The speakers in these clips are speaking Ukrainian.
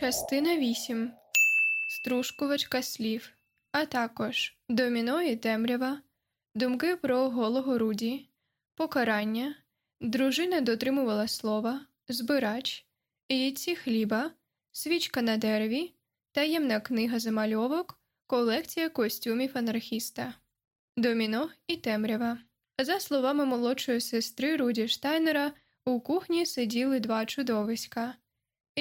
Частина 8. Стружкувачка слів, а також доміно і темрява, думки про голого Руді, покарання, дружина дотримувала слова, збирач, яйці хліба, свічка на дереві, таємна книга замальовок, колекція костюмів анархіста, доміно і темрява. За словами молодшої сестри Руді Штайнера, у кухні сиділи два чудовиська.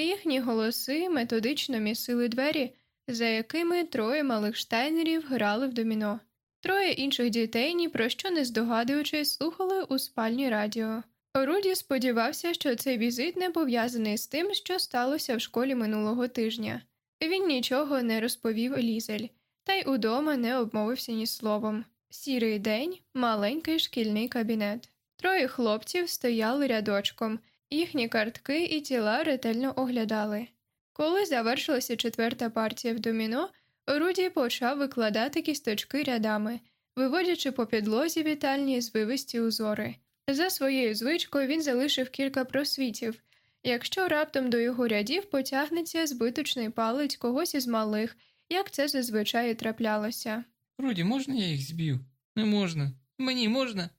Їхні голоси методично місили двері, за якими троє малих штайнерів грали в доміно. Троє інших дітей, ні про що не здогадуючись, слухали у спальні радіо. Руді сподівався, що цей візит не пов'язаний з тим, що сталося в школі минулого тижня. Він нічого не розповів Лізель, та й удома не обмовився ні словом. Сірий день, маленький шкільний кабінет. Троє хлопців стояли рядочком. Їхні картки і тіла ретельно оглядали. Коли завершилася четверта партія в доміно, Руді почав викладати кісточки рядами, виводячи по підлозі вітальні звивисті узори. За своєю звичкою він залишив кілька просвітів. Якщо раптом до його рядів потягнеться збиточний палець когось із малих, як це зазвичай траплялося. Руді, можна я їх зб'ю? Не можна. Мені можна,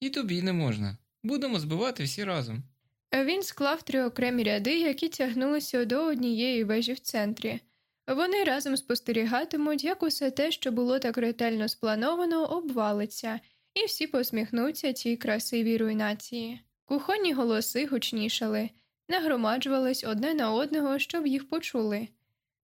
і тобі не можна. Будемо збивати всі разом. Він склав три окремі ряди, які тягнулися до однієї вежі в центрі. Вони разом спостерігатимуть, як усе те, що було так ретельно сплановано, обвалиться, і всі посміхнуться цій красивій руйнації. Кухонні голоси гучнішали, нагромаджувались одне на одного, щоб їх почули.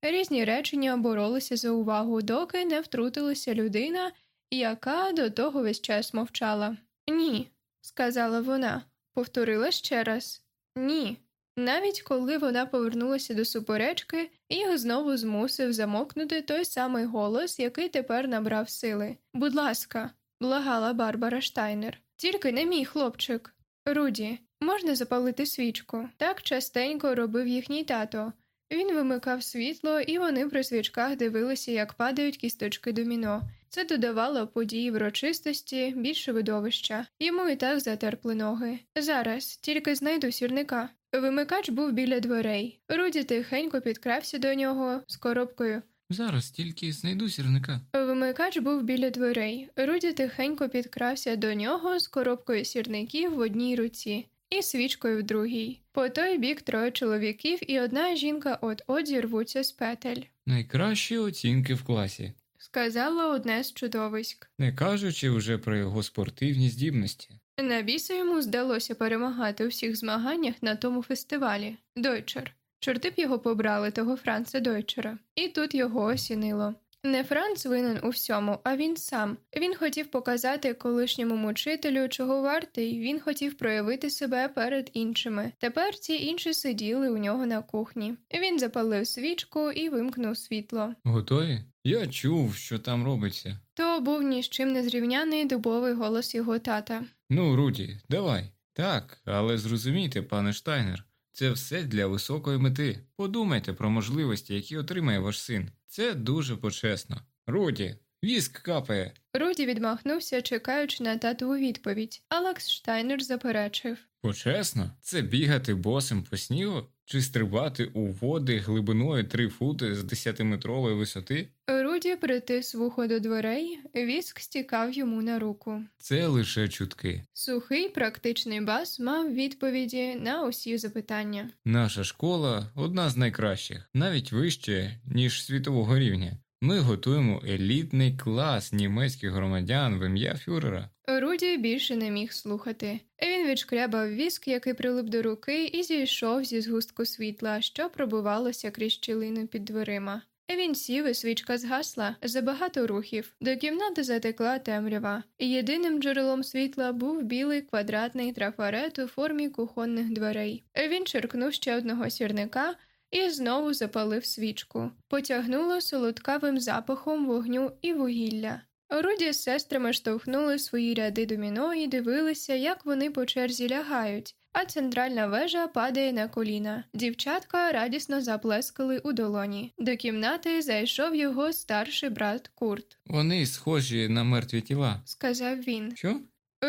Різні речення боролися за увагу, доки не втрутилася людина, яка до того весь час мовчала. Ні, сказала вона, повторила ще раз ні. Навіть коли вона повернулася до суперечки, їх знову змусив замокнути той самий голос, який тепер набрав сили. Будь ласка, благала Барбара Штайнер. Тільки не мій хлопчик. Руді, можна запалити свічку. Так частенько робив їхній тато. Він вимикав світло, і вони при свічках дивилися, як падають кісточки доміно. Це додавало події врочистості, більше видовища. Йому і так затерпли ноги. Зараз тільки знайду сірника. Вимикач був біля дверей. Руді тихенько підкрався до нього з коробкою. Зараз тільки знайду сірника. Вимикач був біля дверей. Руді тихенько підкрався до нього з коробкою сірників в одній руці і свічкою в другій. По той бік троє чоловіків і одна жінка от от зірвуться з петель. Найкращі оцінки в класі, Сказала одне з чудовиськ. не кажучи вже про його спортивні здібності. На біса йому здалося перемагати у всіх змаганнях на тому фестивалі. Дойчер. Чорти б його побрали, того Франца Дойчера. І тут його осінило. Не Франц винен у всьому, а він сам. Він хотів показати колишньому мучителю, чого вартий, він хотів проявити себе перед іншими. Тепер ці інші сиділи у нього на кухні. Він запалив свічку і вимкнув світло. Готові? Я чув, що там робиться. То був ні з чим не зрівняний дубовий голос його тата. Ну, Руді, давай. Так, але зрозумійте, пане Штайнер, це все для високої мети. Подумайте про можливості, які отримає ваш син. Це дуже почесно. Руді, віск капає. Руді відмахнувся, чекаючи на татову відповідь. Алекс Штайнер заперечив. Почесно? Це бігати босим по снігу? Чи стрибати у води глибиною 3 фути з 10-метрової висоти? Руді притис вухо до дверей, віск стікав йому на руку. Це лише чутки. Сухий практичний бас мав відповіді на усі запитання. Наша школа одна з найкращих, навіть вище, ніж світового рівня. Ми готуємо елітний клас німецьких громадян в ім'я фюрера. Руді більше не міг слухати. Він відшкрябав віск, який прилип до руки, і зійшов зі згустку світла, що пробивалося крізь щілину під дверима. Він сів, і свічка згасла забагато рухів. До кімнати затекла темрява. Єдиним джерелом світла був білий квадратний трафарет у формі кухонних дверей. Він черкнув ще одного сірника і знову запалив свічку. Потягнуло солодкавим запахом вогню і вугілля. Руді з сестрами штовхнули свої ряди доміно і дивилися, як вони по черзі лягають, а центральна вежа падає на коліна. Дівчатка радісно заплескали у долоні. До кімнати зайшов його старший брат Курт. Вони схожі на мертві тіла. Сказав він. Що?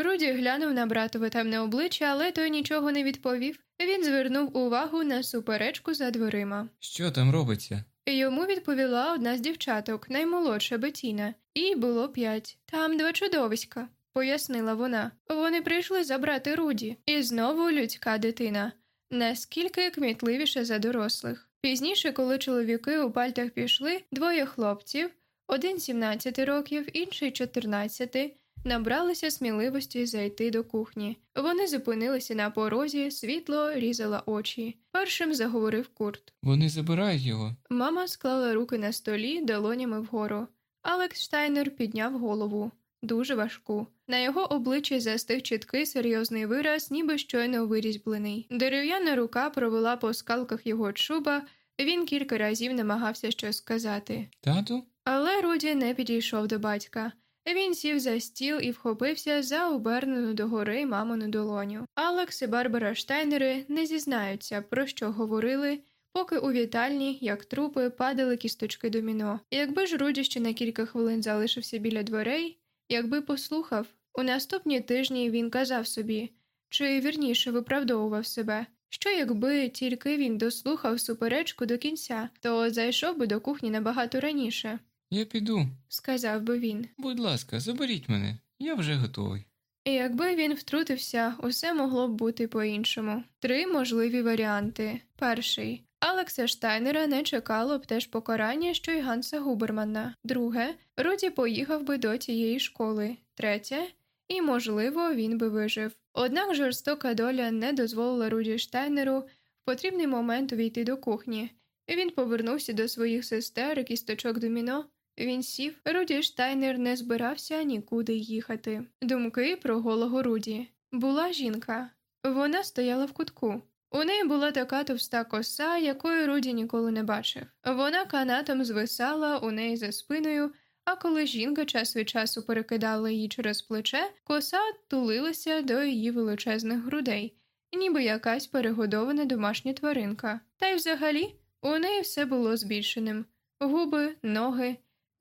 Руді глянув на братове темне обличчя, але той нічого не відповів. Він звернув увагу на суперечку за дверима. Що там робиться? Йому відповіла одна з дівчаток, наймолодша Бетіна, їй було п'ять. Там два чудовиська, пояснила вона. Вони прийшли забрати Руді, і знову людська дитина, наскільки кмітливіше за дорослих. Пізніше, коли чоловіки у пальтах пішли, двоє хлопців, один 17 років, інший 14, набралися сміливості зайти до кухні. Вони зупинилися на порозі, світло різало очі. Першим заговорив Курт. Вони забирають його. Мама склала руки на столі долонями вгору. Алекс Штайнер підняв голову. Дуже важку. На його обличчі застиг чіткий серйозний вираз, ніби щойно вирізьблений. Дерев'яна рука провела по скалках його чуба, він кілька разів намагався щось сказати. Тату? Але Руді не підійшов до батька. Він сів за стіл і вхопився за обернену догори мамину долоню. Алекс і Барбара Штайнери не зізнаються, про що говорили, поки у вітальні, як трупи, падали кісточки доміно. Якби ж Руді ще на кілька хвилин залишився біля дверей, якби послухав, у наступні тижні він казав собі, чи вірніше виправдовував себе. Що якби тільки він дослухав суперечку до кінця, то зайшов би до кухні набагато раніше, Я піду. сказав би він. Будь ласка, заберіть мене. Я вже готовий. І якби він втрутився, усе могло б бути по-іншому. Три можливі варіанти. Перший. Алекса Штайнера не чекало б теж покарання, що й Ганса Губермана. Друге, Руді поїхав би до тієї школи. Третє, і, можливо, він би вижив. Однак жорстока доля не дозволила Руді Штайнеру в потрібний момент увійти до кухні. Він повернувся до своїх сестер і кісточок доміно. Він сів, Руді Штайнер не збирався нікуди їхати. Думки про голого Руді. Була жінка. Вона стояла в кутку. У неї була така товста коса, якої Руді ніколи не бачив. Вона канатом звисала у неї за спиною, а коли жінка час від часу перекидала її через плече, коса тулилася до її величезних грудей, ніби якась перегодована домашня тваринка. Та й взагалі у неї все було збільшеним губи, ноги.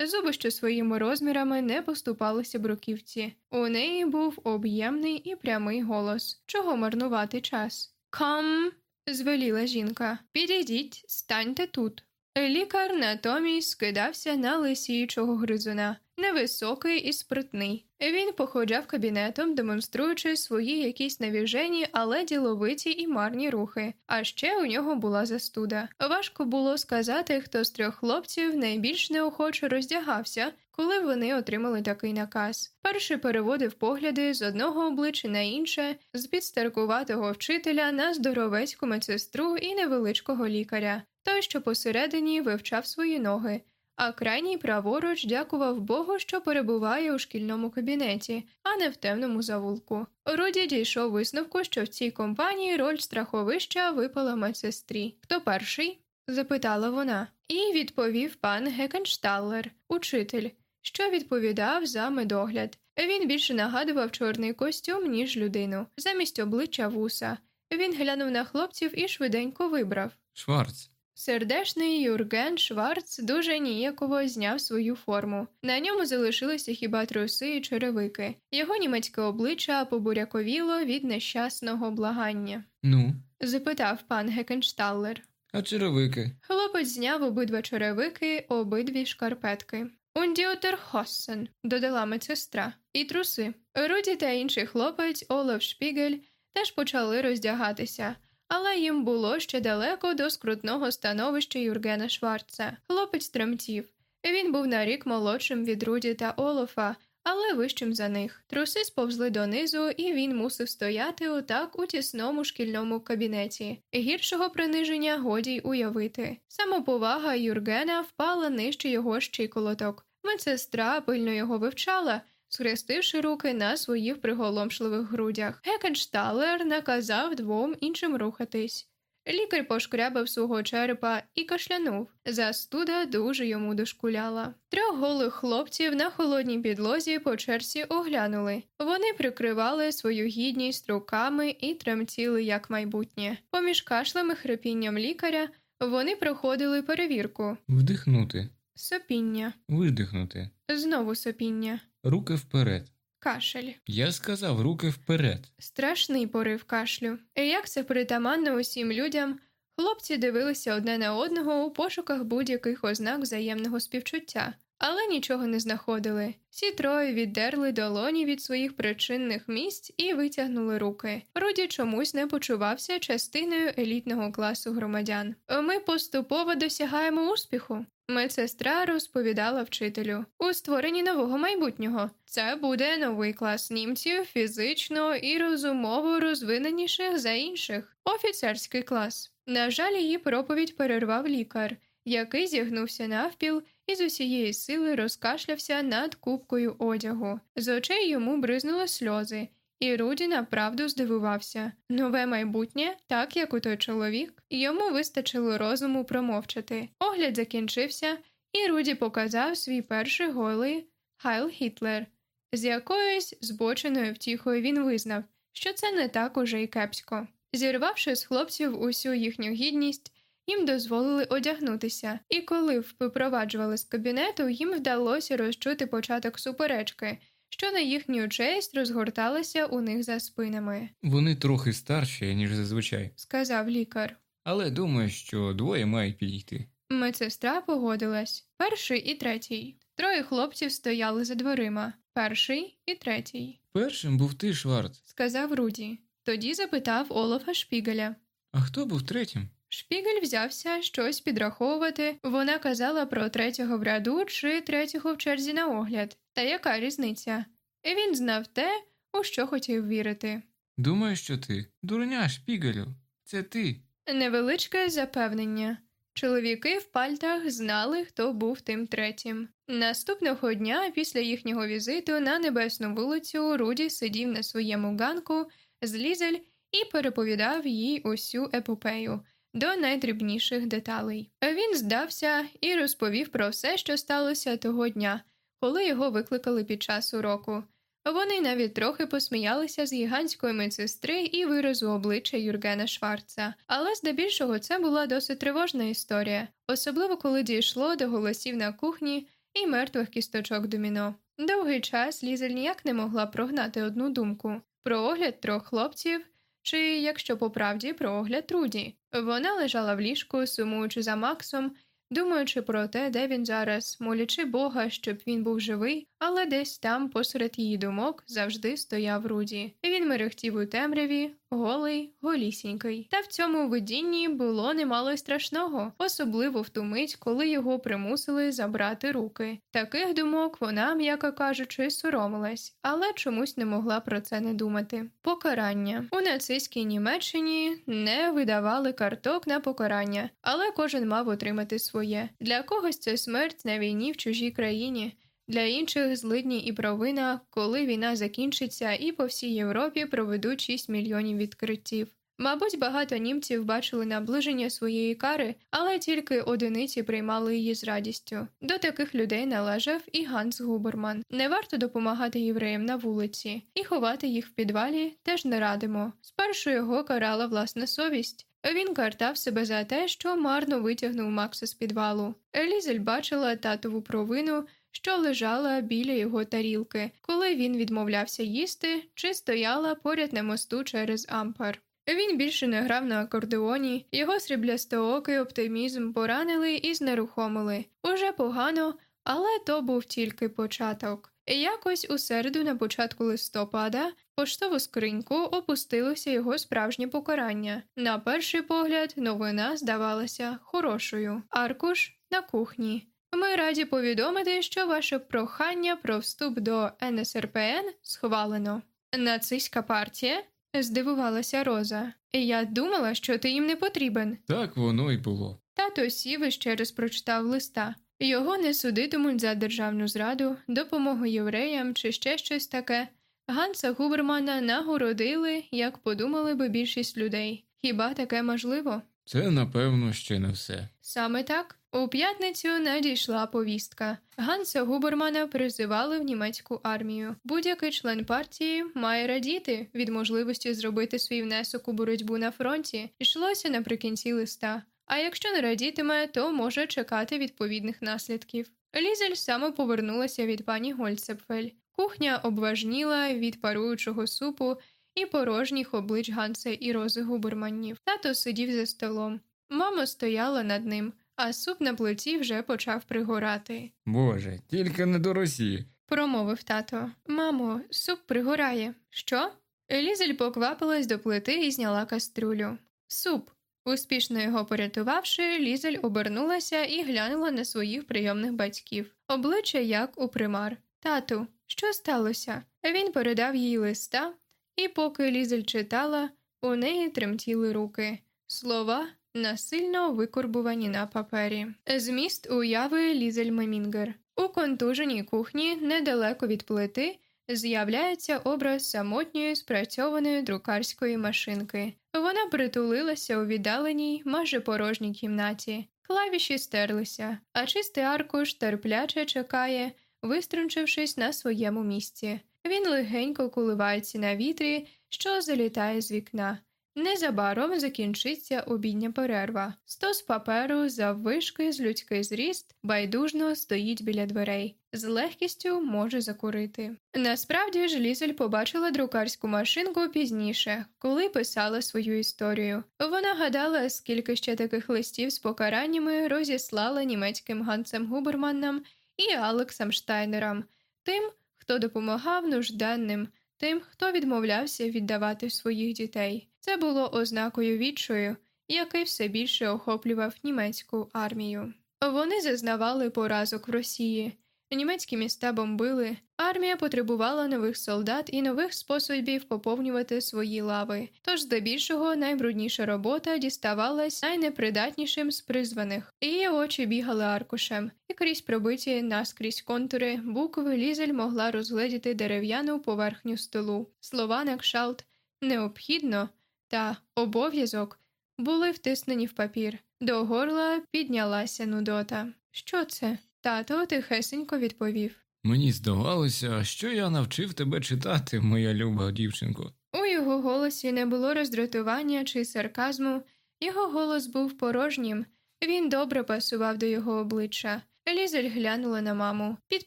Зуби, що своїми розмірами не поступалися бруківці. У неї був об'ємний і прямий голос. Чого марнувати час? Кам, звеліла жінка. Підійдіть, станьте тут. Лікар натомість скидався на лисіючого гризуна, невисокий і спритний. Він походжав кабінетом, демонструючи свої якісь навіжені, але діловиті і марні рухи. А ще у нього була застуда. Важко було сказати, хто з трьох хлопців найбільш неохоче роздягався, коли вони отримали такий наказ. Перший переводив погляди з одного обличчя на інше, з підстаркуватого вчителя на здоровецьку медсестру і невеличкого лікаря. Той, що посередині вивчав свої ноги, а крайній праворуч дякував Богу, що перебуває у шкільному кабінеті, а не в темному завулку. Руді дійшов висновку, що в цій компанії роль страховища випала медсестрі. Хто перший? запитала вона, і відповів пан Гекеншталлер, учитель, що відповідав за медогляд. Він більше нагадував чорний костюм, ніж людину, замість обличчя вуса. Він глянув на хлопців і швиденько вибрав. Шварц. Сердешний Юрген Шварц дуже ніяково зняв свою форму. На ньому залишилися хіба труси і черевики. Його німецьке обличчя побуряковіло від нещасного благання. Ну, Запитав пан Гекеншталлер. а черевики? Хлопець зняв обидва черевики, обидві шкарпетки. Ундіотер Хоссен, додала медсестра, і труси. Руді та інший хлопець Олаф Шпігель теж почали роздягатися, але їм було ще далеко до скрутного становища Юргена Шварца. Хлопець тремтів. Він був на рік молодшим від Руді та Олафа, але вищим за них. Труси сповзли донизу, і він мусив стояти отак у тісному шкільному кабінеті. Гіршого приниження годі й уявити. Самоповага Юргена впала нижче його щиколоток. Медсестра пильно його вивчала, схрестивши руки на своїх приголомшливих грудях. Гекеншталер наказав двом іншим рухатись. Лікар пошкрябав свого черепа і кашлянув. Застуда дуже йому дошкуляла. Трьох голих хлопців на холодній підлозі по черзі оглянули. Вони прикривали свою гідність руками і тремтіли як майбутнє. Поміж кашлем і хрипінням лікаря вони проходили перевірку. Вдихнути, Сопіння, видихнути. знову сопіння. Руки вперед. Кашель. Я сказав руки вперед. Страшний порив кашлю. І як це притаманно усім людям, хлопці дивилися одне на одного у пошуках будь-яких ознак взаємного співчуття, але нічого не знаходили. Всі троє віддерли долоні від своїх причинних місць і витягнули руки. Руді чомусь не почувався частиною елітного класу громадян. Ми поступово досягаємо успіху. Медсестра розповідала вчителю у створенні нового майбутнього. Це буде новий клас німців фізично і розумово розвиненіших за інших. Офіцерський клас. На жаль, її проповідь перервав лікар, який зігнувся навпіл і з усієї сили розкашлявся над купкою одягу. З очей йому бризнули сльози, і Руді направду здивувався нове майбутнє, так як у той чоловік, йому вистачило розуму промовчати. Огляд закінчився, і Руді показав свій перший голий Хайл Гітлер. З якоюсь збоченою втіхою він визнав, що це не так уже й кепсько. Зірвавши з хлопців усю їхню гідність, їм дозволили одягнутися, і коли впроваджували з кабінету, їм вдалося розчути початок суперечки, що на їхню честь розгорталася у них за спинами, Вони трохи старші, ніж зазвичай, сказав лікар. але думаю, що двоє мають підійти. Медсестра погодилась перший і третій. Троє хлопців стояли за дверима. Перший і третій, Першим був ти, Шварц. сказав Руді. Тоді запитав Олафа Шпігеля. А хто був третім? Шпігель взявся щось підраховувати. Вона казала про третього в ряду чи третього в черзі на огляд. Та яка різниця? І він знав те, у що хотів вірити. Думаю, що ти. Дурня, шпігелю. Це ти. Невеличке запевнення. Чоловіки в пальтах знали, хто був тим третім. Наступного дня, після їхнього візиту на небесну вулицю, Руді сидів на своєму ганку з лізель і переповідав їй усю епопею до найдрібніших деталей. Він здався і розповів про все, що сталося того дня, коли його викликали під час уроку. Вони навіть трохи посміялися з гігантської медсестри і виразу обличчя Юргена Шварца, але здебільшого це була досить тривожна історія, особливо коли дійшло до голосів на кухні і мертвих кісточок доміно. Довгий час Лізель ніяк не могла прогнати одну думку про огляд трьох хлопців, чи, якщо по правді, про огляд Руді. Вона лежала в ліжку, сумуючи за Максом, думаючи про те, де він зараз, молячи Бога, щоб він був живий, але десь там, посеред її думок, завжди стояв Руді. Він мерехтів у темряві, голий, голісінький. Та в цьому видінні було немало страшного, особливо в ту мить, коли його примусили забрати руки. Таких думок вона, м'яко кажучи, соромилась, але чомусь не могла про це не думати. Покарання у нацистській Німеччині не видавали карток на покарання, але кожен мав отримати своє. Для когось це смерть на війні в чужій країні. Для інших злидні і провина, коли війна закінчиться і по всій Європі проведуть 6 мільйонів відкриттів. Мабуть, багато німців бачили наближення своєї кари, але тільки одиниці приймали її з радістю. До таких людей належав і Ганс Губерман. Не варто допомагати євреям на вулиці, і ховати їх в підвалі теж не радимо. Спершу його карала власна совість. Він картав себе за те, що марно витягнув Макса з підвалу. Елізель бачила татову провину, що лежала біля його тарілки, коли він відмовлявся їсти чи стояла поряд на мосту через ампар. Він більше не грав на акордеоні, його сріблястоокий оптимізм поранили і знерухомили. Уже погано, але то був тільки початок. Якось у середу на початку листопада поштову скриньку опустилося його справжнє покарання. На перший погляд, новина здавалася хорошою. Аркуш на кухні. Ми раді повідомити, що ваше прохання про вступ до НСРПН схвалено. Нацистська партія? здивувалася Роза. Я думала, що ти їм не потрібен. Так воно й було. Тато сів і ще раз прочитав листа. Його не судитимуть за державну зраду, допомогу євреям чи ще щось таке. Ганса Губермана нагородили, як подумали би більшість людей. Хіба таке можливо? Це, напевно, ще не все. Саме так. У п'ятницю надійшла повістка. Ганса Губермана призивали в німецьку армію. Будь-який член партії має радіти від можливості зробити свій внесок у боротьбу на фронті. Йшлося наприкінці листа. А якщо не радітиме, то може чекати відповідних наслідків. Лізель саме повернулася від пані Гольцепфель. Кухня обважніла від паруючого супу і порожніх облич Ганса і Рози Губерманів. Тато сидів за столом. Мама стояла над ним, а суп на плиті вже почав пригорати. Боже, тільки не до Росії. Промовив тато. Мамо, суп пригорає. Що? Елізель поквапилась до плити і зняла каструлю. Суп. Успішно його порятувавши, Лізель обернулася і глянула на своїх прийомних батьків. Обличчя як у примар. Тату, що сталося? Він передав їй листа, і поки Лізель читала, у неї тремтіли руки. Слова насильно викорбувані на папері. Зміст уяви Лізель Мемінгер. У контуженій кухні, недалеко від плити, з'являється образ самотньої спрацьованої друкарської машинки. Вона притулилася у віддаленій, майже порожній кімнаті. Клавіші стерлися, а чистий аркуш терпляче чекає, виструнчившись на своєму місці. Він легенько коливається на вітрі, що залітає з вікна. Незабаром закінчиться обідня перерва. Стос паперу заввишки з людський зріст байдужно стоїть біля дверей, з легкістю може закурити. Насправді ж Лізель побачила друкарську машинку пізніше, коли писала свою історію. Вона гадала, скільки ще таких листів з покараннями розіслала німецьким Гансом Губерманнам і Алексам Штайнерам, тим, хто допомагав нужденним, тим, хто відмовлявся віддавати своїх дітей. Це було ознакою відчою, який все більше охоплював німецьку армію. Вони зазнавали поразок в Росії, німецькі міста бомбили, армія потребувала нових солдат і нових способів поповнювати свої лави. Тож, здебільшого, найбрудніша робота діставалась найнепридатнішим з призваних. Її очі бігали аркушем, і крізь пробиті наскрізь контури букви Лізель могла розгледіти дерев'яну поверхню столу. Слова на кшалт необхідно та обов'язок були втиснені в папір. До горла піднялася Нудота. Що це? Тато тихесенько відповів. Мені здавалося, що я навчив тебе читати, моя люба дівчинко. У його голосі не було роздратування чи сарказму, його голос був порожнім, він добре пасував до його обличчя. Лізель глянула на маму. Під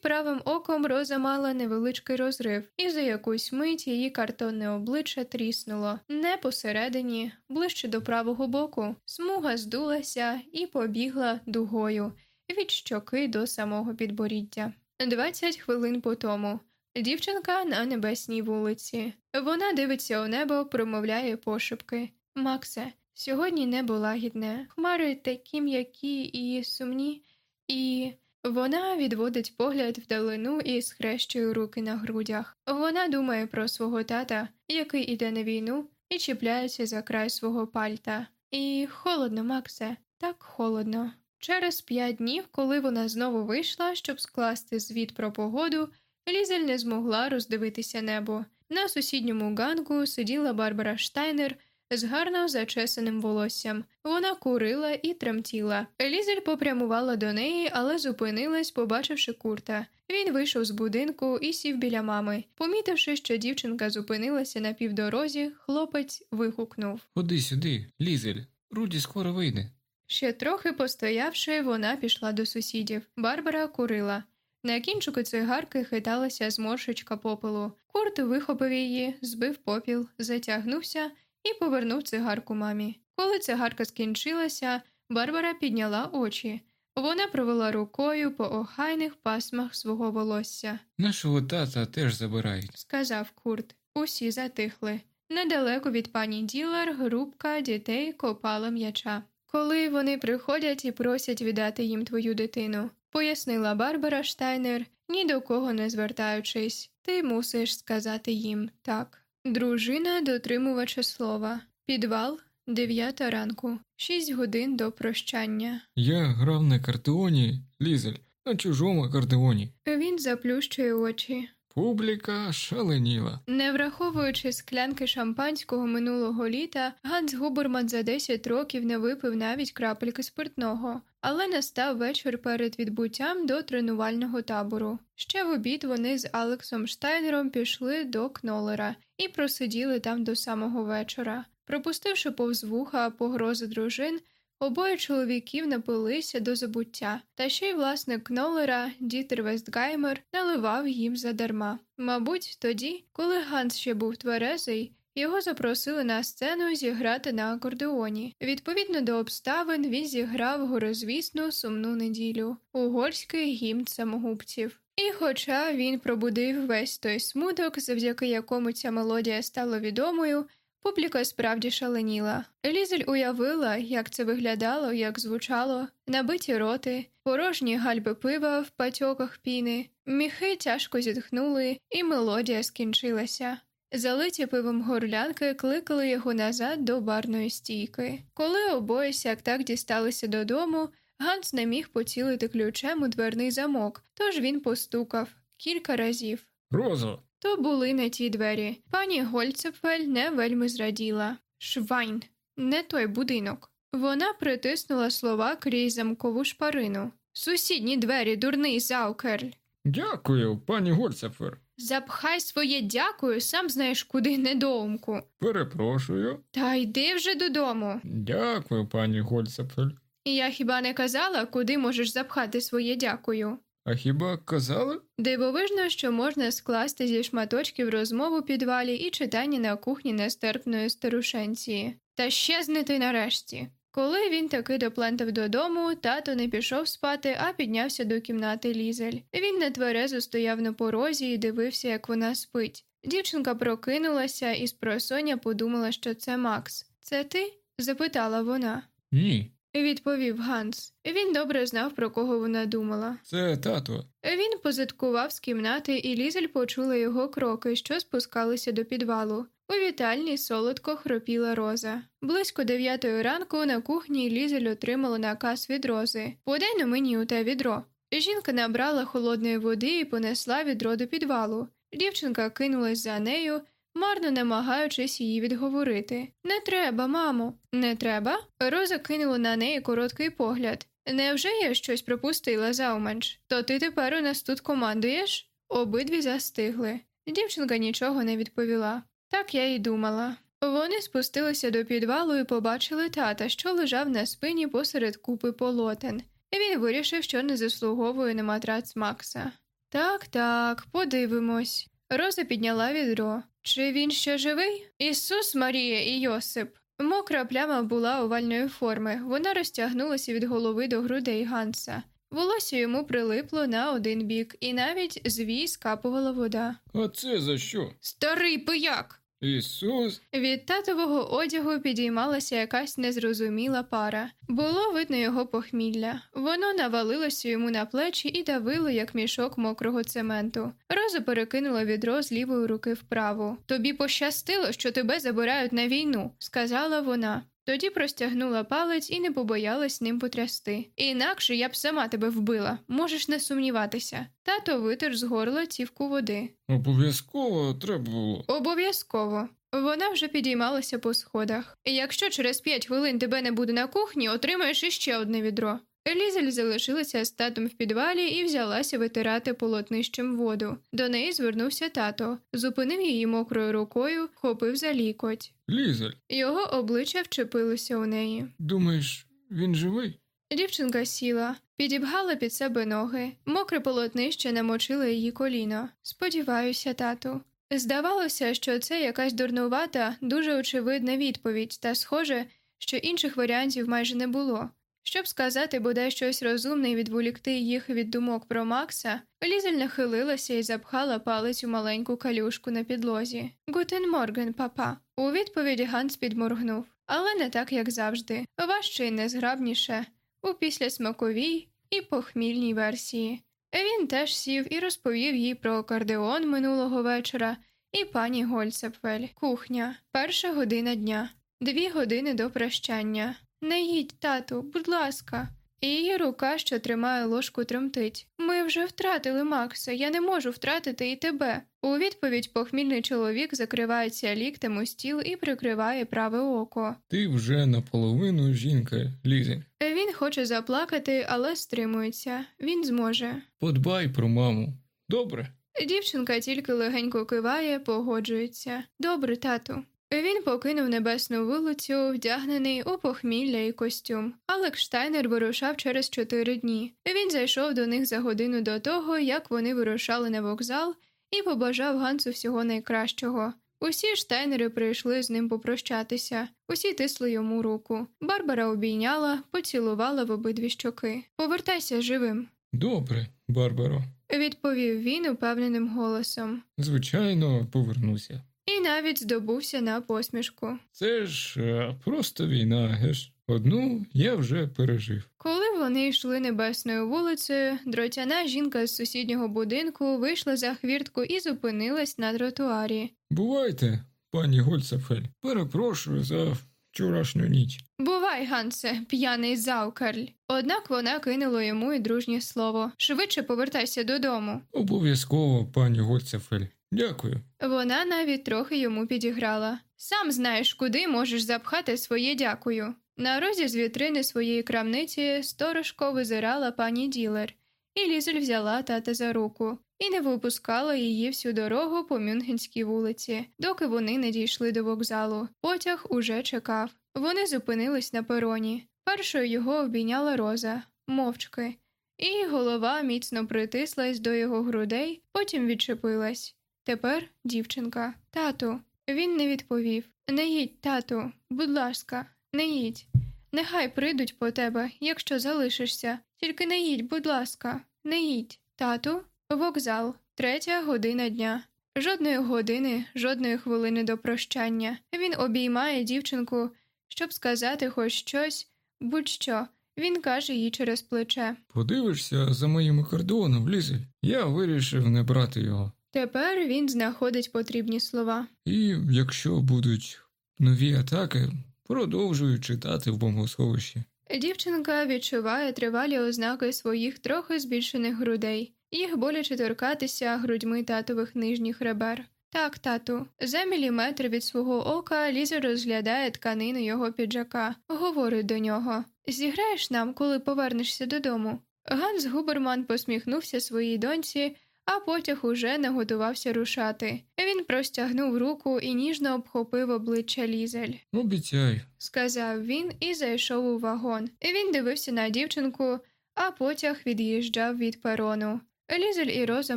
правим оком Роза мала невеличкий розрив, і за якусь мить її картонне обличчя тріснуло. Не посередині, ближче до правого боку. Смуга здулася і побігла дугою від щоки до самого підборіддя. Двадцять хвилин по тому. Дівчинка на небесній вулиці. Вона дивиться у небо, промовляє пошепки. Максе, сьогодні небо лагідне, хмари такі м'які і сумні. І вона відводить погляд вдалину і схрещує руки на грудях. Вона думає про свого тата, який іде на війну, і чіпляється за край свого пальта. І холодно, Максе, так холодно. Через п'ять днів, коли вона знову вийшла, щоб скласти звіт про погоду, Лізель не змогла роздивитися небо. На сусідньому ганку сиділа Барбара Штайнер з гарно зачесаним волоссям. Вона курила і тремтіла. Елізель попрямувала до неї, але зупинилась, побачивши курта. Він вийшов з будинку і сів біля мами. Помітивши, що дівчинка зупинилася на півдорозі, хлопець вигукнув Ходи сюди, Лізель, Руді скоро вийде. Ще трохи постоявши, вона пішла до сусідів. Барбара курила. На кінчику цигарки хиталася зморшечка попелу. Курт вихопив її, збив попіл, затягнувся і повернув цигарку мамі. Коли цигарка скінчилася, Барбара підняла очі. Вона провела рукою по охайних пасмах свого волосся. Нашого тата теж забирають. Сказав Курт. Усі затихли. Недалеко від пані Ділар групка дітей копала м'яча. Коли вони приходять і просять віддати їм твою дитину, пояснила Барбара Штайнер, ні до кого не звертаючись, ти мусиш сказати їм так. Дружина дотримувача слова. Підвал, дев'ята ранку, шість годин до прощання. Я грав на картеоні, Лізель, на чужому акордеоні. Він заплющує очі. Публіка шаленіла. Не враховуючи склянки шампанського минулого літа, Ганс Губерман за 10 років не випив навіть крапельки спиртного, але настав вечір перед відбуттям до тренувального табору. Ще в обід вони з Алексом Штайнером пішли до Кнолера і просиділи там до самого вечора. Пропустивши повз вуха погрози дружин, Обоє чоловіків напилися до забуття, та ще й власник Кнолера, Дітер Вестгаймер, наливав їм задарма. Мабуть, тоді, коли Ганс ще був тверезий, його запросили на сцену зіграти на акордеоні. Відповідно до обставин, він зіграв горозвісну сумну неділю, угорський гімн самогубців. І хоча він пробудив весь той смуток, завдяки якому ця мелодія стала відомою, публіка справді шаленіла. Лізель уявила, як це виглядало, як звучало, набиті роти, порожні гальби пива в патьоках піни, міхи тяжко зітхнули, і мелодія скінчилася. Залиті пивом горлянки кликали його назад до барної стійки. Коли обоє сяк так дісталися додому, Ганс не міг поцілити ключем у дверний замок, тож він постукав кілька разів. Розо, То були не ті двері. Пані Гольцепфель не вельми зраділа. Schwein, не той будинок. Вона притиснула слова крізь замкову шпарину. Сусідні двері, дурний заукерль. дякую, пані Гольцефер. Запхай своє дякую, сам знаєш куди недоумку. Перепрошую. Та йди вже додому. Дякую, пані Гольцефер. Я хіба не казала, куди можеш запхати своє дякую. А хіба казали? Дивовижно, що можна скласти зі шматочків розмову підвалі і читання на кухні нестерпної старушенції. Та щезни ти нарешті. Коли він таки доплентав додому, тато не пішов спати, а піднявся до кімнати Лізель. Він нетверезо стояв на порозі і дивився, як вона спить. Дівчинка прокинулася і з просоння подумала, що це Макс. Це ти? запитала вона. Ні. Відповів Ганс. Він добре знав, про кого вона думала. Це тато. Він позиткував з кімнати, і Лізель почула його кроки, що спускалися до підвалу. У вітальні солодко хропіла роза. Близько дев'ятої ранку на кухні Лізель отримала наказ від рози Подай на мені у те відро. Жінка набрала холодної води і понесла відро до підвалу. Дівчинка кинулась за нею, марно намагаючись її відговорити. Не треба, мамо, не треба. Роза кинула на неї короткий погляд. Невже я щось пропустила зауменш? То ти тепер у нас тут командуєш? Обидві застигли. Дівчинка нічого не відповіла. Так я й думала. Вони спустилися до підвалу і побачили тата, що лежав на спині посеред купи полотен. Він вирішив, що не заслуговує на матрац Макса. Так, так, подивимось. Роза підняла відро. Чи він ще живий? Ісус, Марія і Йосип. Мокра пляма була овальної форми. Вона розтягнулася від голови до грудей Ганса. Волосся йому прилипло на один бік, і навіть з вій скапувала вода. А це за що? Старий пияк! Ісус? Від татового одягу підіймалася якась незрозуміла пара. Було видно його похмілля. Воно навалилося йому на плечі і давило, як мішок мокрого цементу. Роза перекинула відро з лівої руки вправу. Тобі пощастило, що тебе забирають на війну, сказала вона. Тоді простягнула палець і не побоялась ним потрясти. Інакше я б сама тебе вбила, можеш не сумніватися. Тато витер з горла цівку води. Обов'язково треба було. Обов'язково. Вона вже підіймалася по сходах. Якщо через п'ять хвилин тебе не буде на кухні, отримаєш іще одне відро. Елізель залишилася з татом в підвалі і взялася витирати полотнищем воду. До неї звернувся тато, зупинив її мокрою рукою, вхопив за лікоть. Лізель, Його обличчя вчепилося у неї. думаєш, він живий? Дівчинка сіла, підібгала під себе ноги, мокре полотнище намочило її коліно. Сподіваюся, тату. Здавалося, що це якась дурнувата, дуже очевидна відповідь, та схоже, що інших варіантів майже не було. Щоб сказати бодай щось розумне і відволікти їх від думок про Макса, Лізель нахилилася і запхала палець у маленьку калюшку на підлозі. Гутен Морген, папа. У відповіді Ганс підморгнув, але не так, як завжди, важче і незграбніше, у післясмаковій і похмільній версії. Він теж сів і розповів їй про акордеон минулого вечора і пані Гольцепфель, кухня, перша година дня, дві години до прощання. Не їдь, тату, будь ласка. Її рука, що тримає ложку, тремтить. Ми вже втратили Макса, я не можу втратити і тебе. У відповідь похмільний чоловік закривається ліктем у стіл і прикриває праве око. Ти вже наполовину жінка, Лізель. Він хоче заплакати, але стримується. Він зможе. Подбай про маму. Добре? Дівчинка тільки легенько киває, погоджується. Добре, тату. Він покинув небесну вулицю, вдягнений у похмілля і костюм. Алекс Штайнер вирушав через чотири дні. Він зайшов до них за годину до того, як вони вирушали на вокзал, і побажав Гансу всього найкращого. Усі штайнери прийшли з ним попрощатися, усі тисли йому руку. Барбара обійняла, поцілувала в обидві щоки. Повертайся живим, Добре, Барбаро. відповів він упевненим голосом, Звичайно, повернуся. І навіть здобувся на посмішку. Це ж е, просто війна, геш. Одну я вже пережив. Коли вони йшли небесною вулицею, дротяна жінка з сусіднього будинку вийшла за хвіртку і зупинилась на тротуарі. Бувайте, пані Гольцефель. Перепрошую за вчорашню ніч. Бувай, Гансе, п'яний заукарль. Однак вона кинула йому і дружнє слово швидше повертайся додому. Обов'язково, пані Гольцефель. Дякую. Вона навіть трохи йому підіграла. Сам знаєш, куди можеш запхати своє дякую. На розі з вітрини своєї крамниці сторожко визирала пані Ділер, і Лізель взяла тата за руку і не випускала її всю дорогу по Мюнхенській вулиці, доки вони не дійшли до вокзалу. Потяг уже чекав. Вони зупинились на пероні. Першою його обійняла роза, мовчки, і голова міцно притислась до його грудей, потім відчепилась. Тепер дівчинка. Тату. Він не відповів. Не їдь, тату, будь ласка, не їдь. Нехай прийдуть по тебе, якщо залишишся. Тільки не їдь, будь ласка, не їдь. Тату, вокзал, третя година дня. Жодної години, жодної хвилини до прощання. Він обіймає дівчинку, щоб сказати хоч щось, будь-що. Він каже їй через плече. Подивишся за моїм кордоном, Лізель. Я вирішив не брати його. Тепер він знаходить потрібні слова. І якщо будуть нові атаки, продовжую читати в бомбосховищі. Дівчинка відчуває тривалі ознаки своїх трохи збільшених грудей, їх боляче торкатися грудьми татових нижніх ребер. Так, тату, за міліметр від свого ока Ліза розглядає тканину його піджака, говорить до нього Зіграєш нам, коли повернешся додому. Ганс Губерман посміхнувся своїй доньці, а потяг уже не готувався рушати. Він простягнув руку і ніжно обхопив обличчя Лізель. Обіцяю. Сказав він і зайшов у вагон. Він дивився на дівчинку, а потяг від'їжджав від перону. Лізель і Роза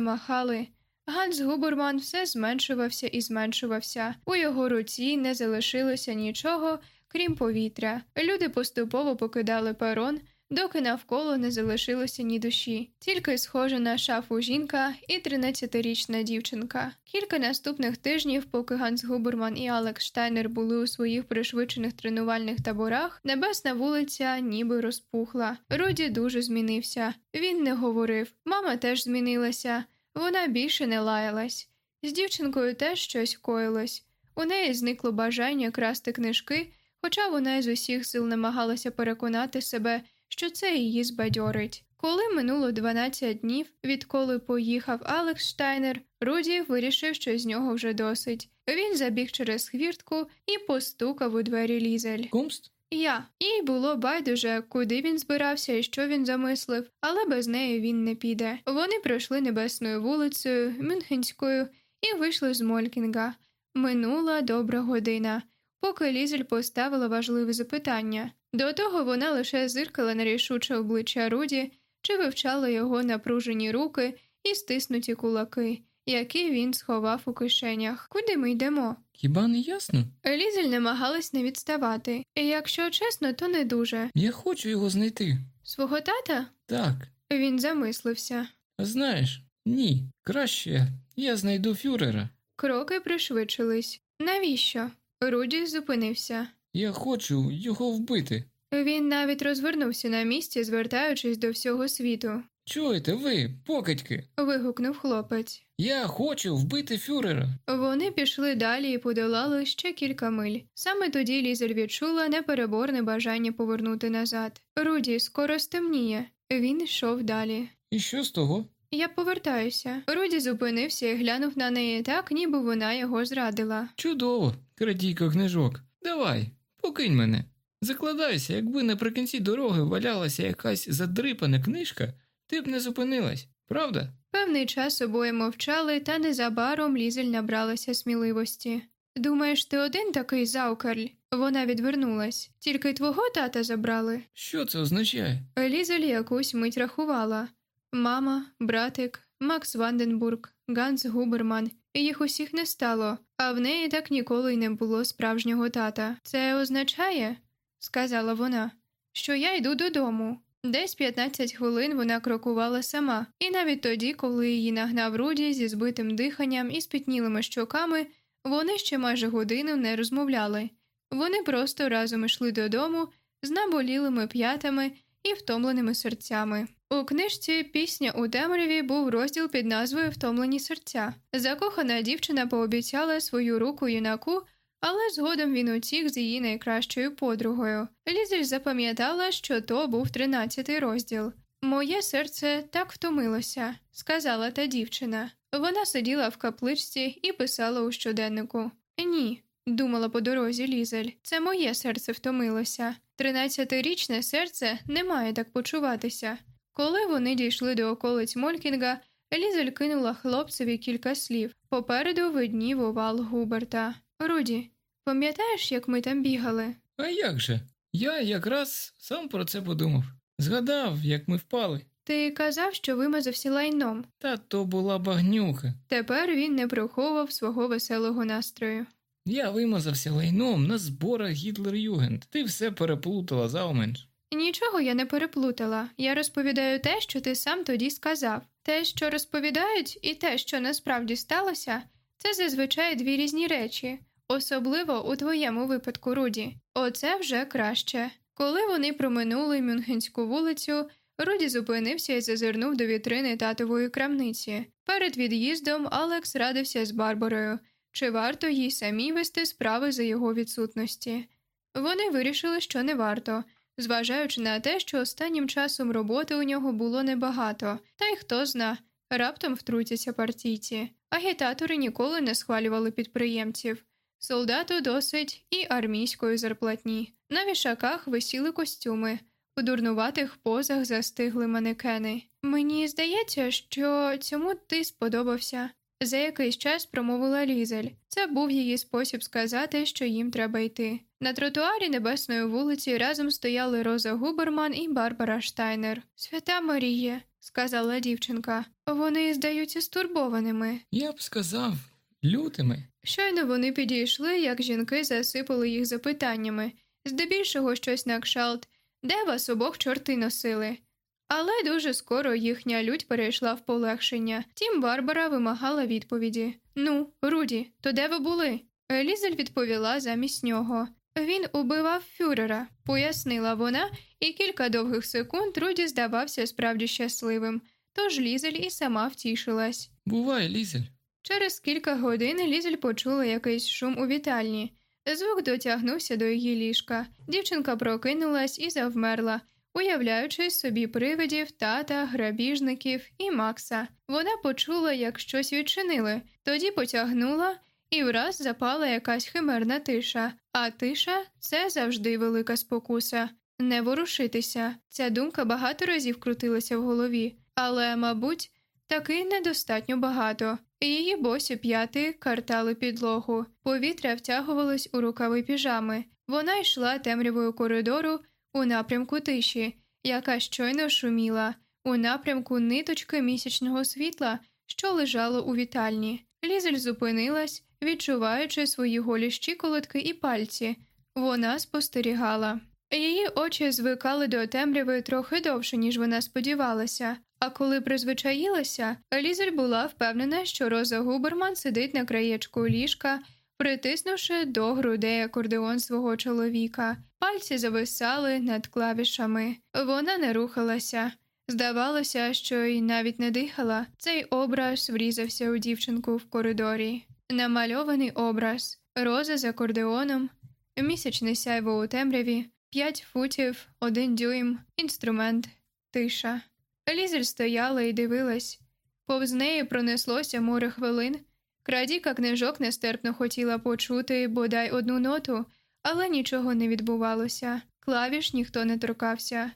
махали. Ганс Губерман все зменшувався і зменшувався. У його руці не залишилося нічого, крім повітря. Люди поступово покидали перон, доки навколо не залишилося ні душі, тільки схожа на шафу жінка і 13-річна дівчинка. Кілька наступних тижнів, поки Ганс Губерман і Алекс Штайнер були у своїх пришвидшених тренувальних таборах, небесна вулиця ніби розпухла. Руді дуже змінився. Він не говорив. Мама теж змінилася. Вона більше не лаялась. З дівчинкою теж щось коїлось. У неї зникло бажання красти книжки, хоча вона з усіх сил намагалася переконати себе, що це її збадьорить. Коли минуло 12 днів, відколи поїхав Алекс Штайнер, Руді вирішив, що з нього вже досить. Він забіг через хвіртку і постукав у двері лізель. Комст? Я. Їй було байдуже, куди він збирався і що він замислив, але без неї він не піде. Вони пройшли небесною вулицею, Мюнхенською і вийшли з Молькінга. Минула добра година, поки Лізель поставила важливе запитання. До того вона лише зиркала на рішуче обличчя Руді чи вивчала його напружені руки і стиснуті кулаки, які він сховав у кишенях. Куди ми йдемо? Хіба не ясно? Лізель намагалась не відставати, і якщо чесно, то не дуже. Я хочу його знайти. Свого тата? Так. Він замислився. Знаєш, ні. Краще я знайду фюрера. Кроки пришвидшились. Навіщо? Руді зупинився. Я хочу його вбити. Він навіть розвернувся на місці, звертаючись до всього світу. Чуєте ви, покидьки? Вигукнув хлопець. Я хочу вбити фюрера. Вони пішли далі і подолали ще кілька миль. Саме тоді Лізель відчула непереборне бажання повернути назад. Руді, скоро стемніє. Він йшов далі. І що з того? Я повертаюся. Руді зупинився і глянув на неї так, ніби вона його зрадила. Чудово, крадійка книжок. Давай, покинь мене. Закладайся, якби наприкінці дороги валялася якась задрипана книжка, ти б не зупинилась, правда? Певний час обоє мовчали, та незабаром Лізель набралася сміливості. Думаєш, ти один такий заукерль? Вона відвернулась. Тільки твого тата забрали. Що це означає? Лізель якусь мить рахувала. Мама, братик, Макс Ванденбург, Ганс Губерман. Їх усіх не стало, а в неї так ніколи й не було справжнього тата. Це означає, сказала вона, що я йду додому. Десь 15 хвилин вона крокувала сама, і навіть тоді, коли її нагнав Руді зі збитим диханням і спітнілими щоками, вони ще майже годину не розмовляли. Вони просто разом йшли додому з наболілими п'ятами і втомленими серцями. У книжці Пісня у темряві був розділ під назвою Втомлені серця. Закохана дівчина пообіцяла свою руку юнаку, але згодом він утік з її найкращою подругою. Лізель запам'ятала, що то був тринадцятий розділ. Моє серце так втомилося, сказала та дівчина. Вона сиділа в капличці і писала у щоденнику. Ні, думала по дорозі Лізель, це моє серце втомилося. Тринадцятирічне серце не має так почуватися. Коли вони дійшли до околиць Молькінга, Лізель кинула хлопцеві кілька слів. Попереду виднів овал Губерта. Руді, пам'ятаєш, як ми там бігали? А як же? Я якраз сам про це подумав. Згадав, як ми впали. Ти казав, що вимазався лайном. Та то була багнюка. Тепер він не приховував свого веселого настрою. Я вимазався лайном на зборах Гітлер-Югенд. Ти все переплутала завменш. Нічого я не переплутала. Я розповідаю те, що ти сам тоді сказав. Те, що розповідають, і те, що насправді сталося, це зазвичай дві різні речі, особливо у твоєму випадку, Руді. Оце вже краще. Коли вони проминули Мюнхенську вулицю, Руді зупинився і зазирнув до вітрини татової крамниці. Перед від'їздом Алекс радився з Барбарою, чи варто їй самій вести справи за його відсутності. Вони вирішили, що не варто зважаючи на те, що останнім часом роботи у нього було небагато, та й хто зна, раптом втрутяться партійці. Агітатори ніколи не схвалювали підприємців. Солдату досить і армійської зарплатні. На вішаках висіли костюми, у дурнуватих позах застигли манекени. Мені здається, що цьому ти сподобався. За якийсь час промовила Лізель. Це був її спосіб сказати, що їм треба йти. На тротуарі Небесної вулиці разом стояли Роза Губерман і Барбара Штайнер. Свята Марія, сказала дівчинка, вони здаються стурбованими. Я б сказав, лютими. Щойно вони підійшли, як жінки засипали їх запитаннями, здебільшого щось на кшалт, де вас обох чорти носили. Але дуже скоро їхня лють перейшла в полегшення. Тім Барбара вимагала відповіді Ну, Руді, то де ви були? Лізель відповіла замість нього. Він убивав фюрера, пояснила вона, і кілька довгих секунд Руді здавався справді щасливим, тож Лізель і сама втішилась. Бувай, Лізель. Через кілька годин Лізель почула якийсь шум у вітальні. Звук дотягнувся до її ліжка. Дівчинка прокинулась і завмерла, уявляючи собі привидів, тата, грабіжників і Макса. Вона почула, як щось відчинили, тоді потягнула і враз запала якась химерна тиша, а тиша це завжди велика спокуса. Не ворушитися. Ця думка багато разів крутилася в голові, але, мабуть, таки недостатньо багато. Її босі п'яти картали підлогу, повітря втягувалось у рукави піжами. Вона йшла темрявою коридору у напрямку тиші, яка щойно шуміла, у напрямку ниточки місячного світла, що лежало у вітальні. Лізель зупинилась, відчуваючи свої голі щиколотки і пальці. Вона спостерігала. Її очі звикали до темряви трохи довше, ніж вона сподівалася, а коли призвичаїлася, Лізель була впевнена, що Роза Губерман сидить на краєчку ліжка, притиснувши до грудей акордеон свого чоловіка. Пальці зависали над клавішами. Вона не рухалася. Здавалося, що й навіть не дихала. Цей образ врізався у дівчинку в коридорі. Намальований образ, роза з акордеоном, місячне сяйво у темряві, п'ять футів, один дюйм, інструмент, тиша. Лізель стояла і дивилась. Повз неї пронеслося море хвилин. Крадіка книжок нестерпно хотіла почути бодай одну ноту, але нічого не відбувалося. Клавіш ніхто не торкався.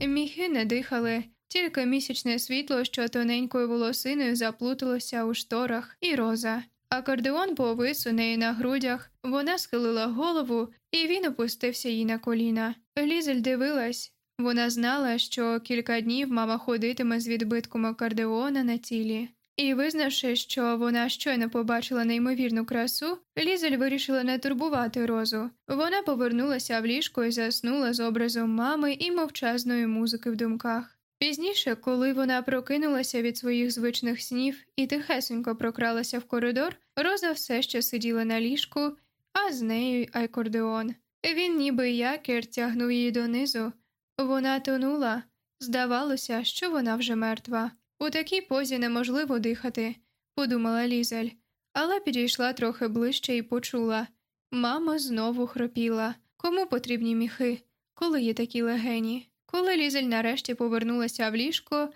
Міхи не дихали, тільки місячне світло, що тоненькою волосиною заплуталося у шторах, і роза. Акордеон повис у неї на грудях, вона схилила голову, і він опустився їй на коліна. Лізель дивилась. Вона знала, що кілька днів мама ходитиме з відбитком акордеона на тілі. І, визнавши, що вона щойно побачила неймовірну красу, Лізель вирішила не турбувати розу. Вона повернулася в ліжко і заснула з образом мами і мовчазної музики в думках. Пізніше, коли вона прокинулася від своїх звичних снів і тихесенько прокралася в коридор, Роза все ще сиділа на ліжку, а з нею й акордеон. Він, ніби якір, тягнув її донизу. Вона тонула. Здавалося, що вона вже мертва. У такій позі неможливо дихати, подумала Лізель, але підійшла трохи ближче і почула. Мама знову хропіла. Кому потрібні міхи, коли є такі легені? Коли Лізель нарешті повернулася в ліжко,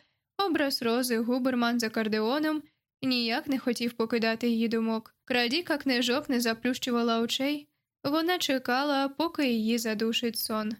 образ рози Губерман за кардеоном ніяк не хотів покидати її думок. Крадіка книжок не заплющувала очей, вона чекала, поки її задушить сон.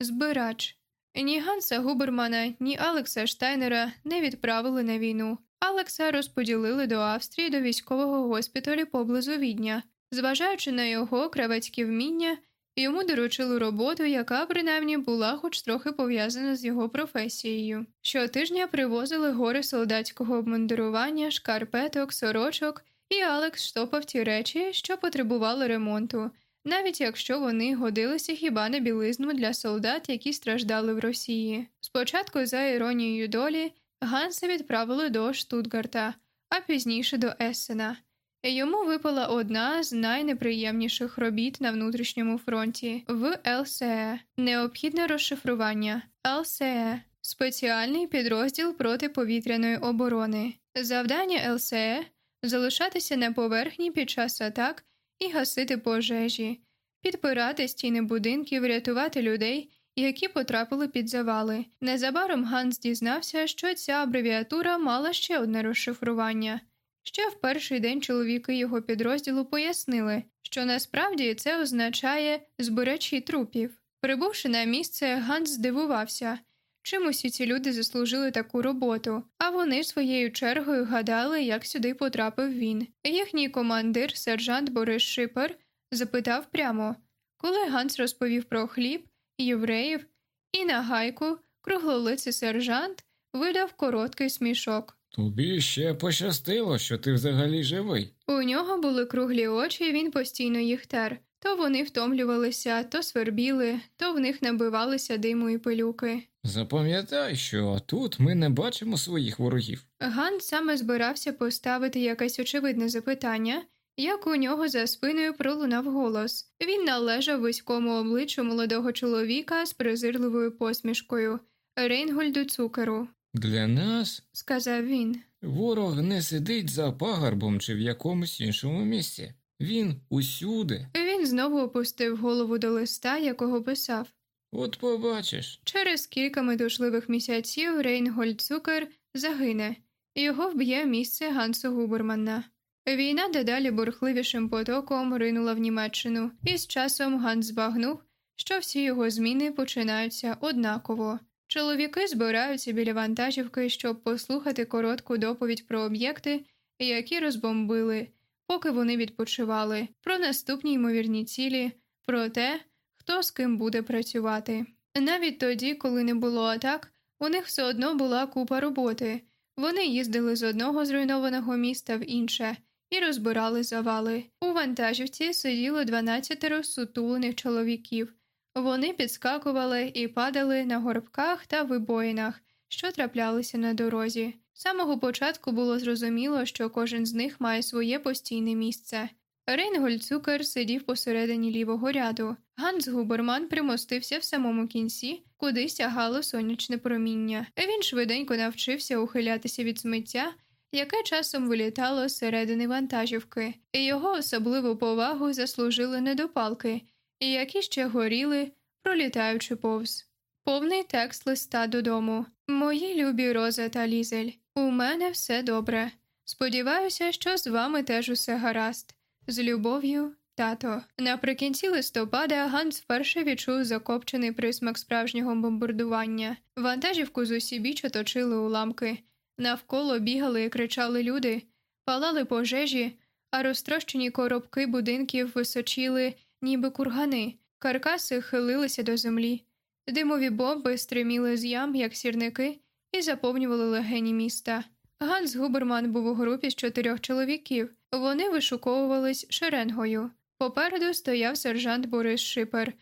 Збирач. Ні Ганса Губермана, ні Алекса Штайнера не відправили на війну. Алекса розподілили до Австрії до військового госпіталю поблизу Відня. Зважаючи на його кравецькі вміння, йому доручили роботу, яка принаймні була хоч трохи пов'язана з його професією. Щотижня привозили гори солдатського обмундирування, шкарпеток, сорочок, і Алекс штопав ті речі, що потребували ремонту навіть якщо вони годилися хіба на білизну для солдат, які страждали в Росії. Спочатку, за іронією долі, Ганса відправили до Штутгарта, а пізніше до Ессена. Йому випала одна з найнеприємніших робіт на внутрішньому фронті в ЛСЕ необхідне розшифрування ЛСЕ спеціальний підрозділ протиповітряної оборони. Завдання ЛСЕ залишатися на поверхні під час атак і гасити пожежі, підпирати стіни будинків, рятувати людей, які потрапили під завали. Незабаром Ганс дізнався, що ця абревіатура мала ще одне розшифрування. Ще в перший день чоловіки його підрозділу пояснили, що насправді це означає збирачі трупів. Прибувши на місце, Ганс здивувався. Чим усі ці люди заслужили таку роботу, а вони своєю чергою гадали, як сюди потрапив він. Їхній командир, сержант Борис Шипер, запитав прямо коли Ганс розповів про хліб, євреїв і на гайку, круглолиций сержант видав короткий смішок. Тобі ще пощастило, що ти взагалі живий. У нього були круглі очі, і він постійно їх тер. То вони втомлювалися, то свербіли, то в них набивалися диму і пилюки. Запам'ятай, що тут ми не бачимо своїх ворогів. Ган саме збирався поставити якесь очевидне запитання, як у нього за спиною пролунав голос. Він належав вузькому обличчю молодого чоловіка з презирливою посмішкою Рейнгольду Цукеру. Для нас, сказав він, ворог не сидить за пагорбом чи в якомусь іншому місці. Він усюди. Він знову опустив голову до листа, якого писав. От побачиш. Через кілька медушливих місяців Рейнгольд Цукер загине, його вб'є місце Гансу Губермана. Війна дедалі бурхливішим потоком ринула в Німеччину, і з часом Ганс збагнув, що всі його зміни починаються однаково. Чоловіки збираються біля вантажівки, щоб послухати коротку доповідь про об'єкти, які розбомбили, поки вони відпочивали, про наступні ймовірні цілі, про те, хто з ким буде працювати. Навіть тоді, коли не було атак, у них все одно була купа роботи. Вони їздили з одного зруйнованого міста в інше і розбирали завали. У вантажівці сиділо 12 сутулених чоловіків. Вони підскакували і падали на горбках та вибоїнах, що траплялися на дорозі. З самого початку було зрозуміло, що кожен з них має своє постійне місце. Рейнгольд Цукер сидів посередині лівого ряду. Ганс Губерман примостився в самому кінці, куди сягало сонячне проміння. Він швиденько навчився ухилятися від сміття, яке часом вилітало з середини вантажівки, і його особливу повагу заслужили недопалки, які ще горіли, пролітаючи повз. Повний текст листа додому. Мої любі Роза та Лізель, у мене все добре. Сподіваюся, що з вами теж усе гаразд. З любов'ю, тато. Наприкінці листопада Ганс вперше відчув закопчений присмак справжнього бомбардування. Вантажівку з усібіч оточили уламки. Навколо бігали і кричали люди, палали пожежі, а розтрощені коробки будинків височіли, ніби кургани, каркаси хилилися до землі. Димові бомби стриміли з ям, як сірники, і заповнювали легені міста. Ганс Губерман був у групі з чотирьох чоловіків. Вони вишуковувались шеренгою. Попереду стояв сержант Борис Шипер.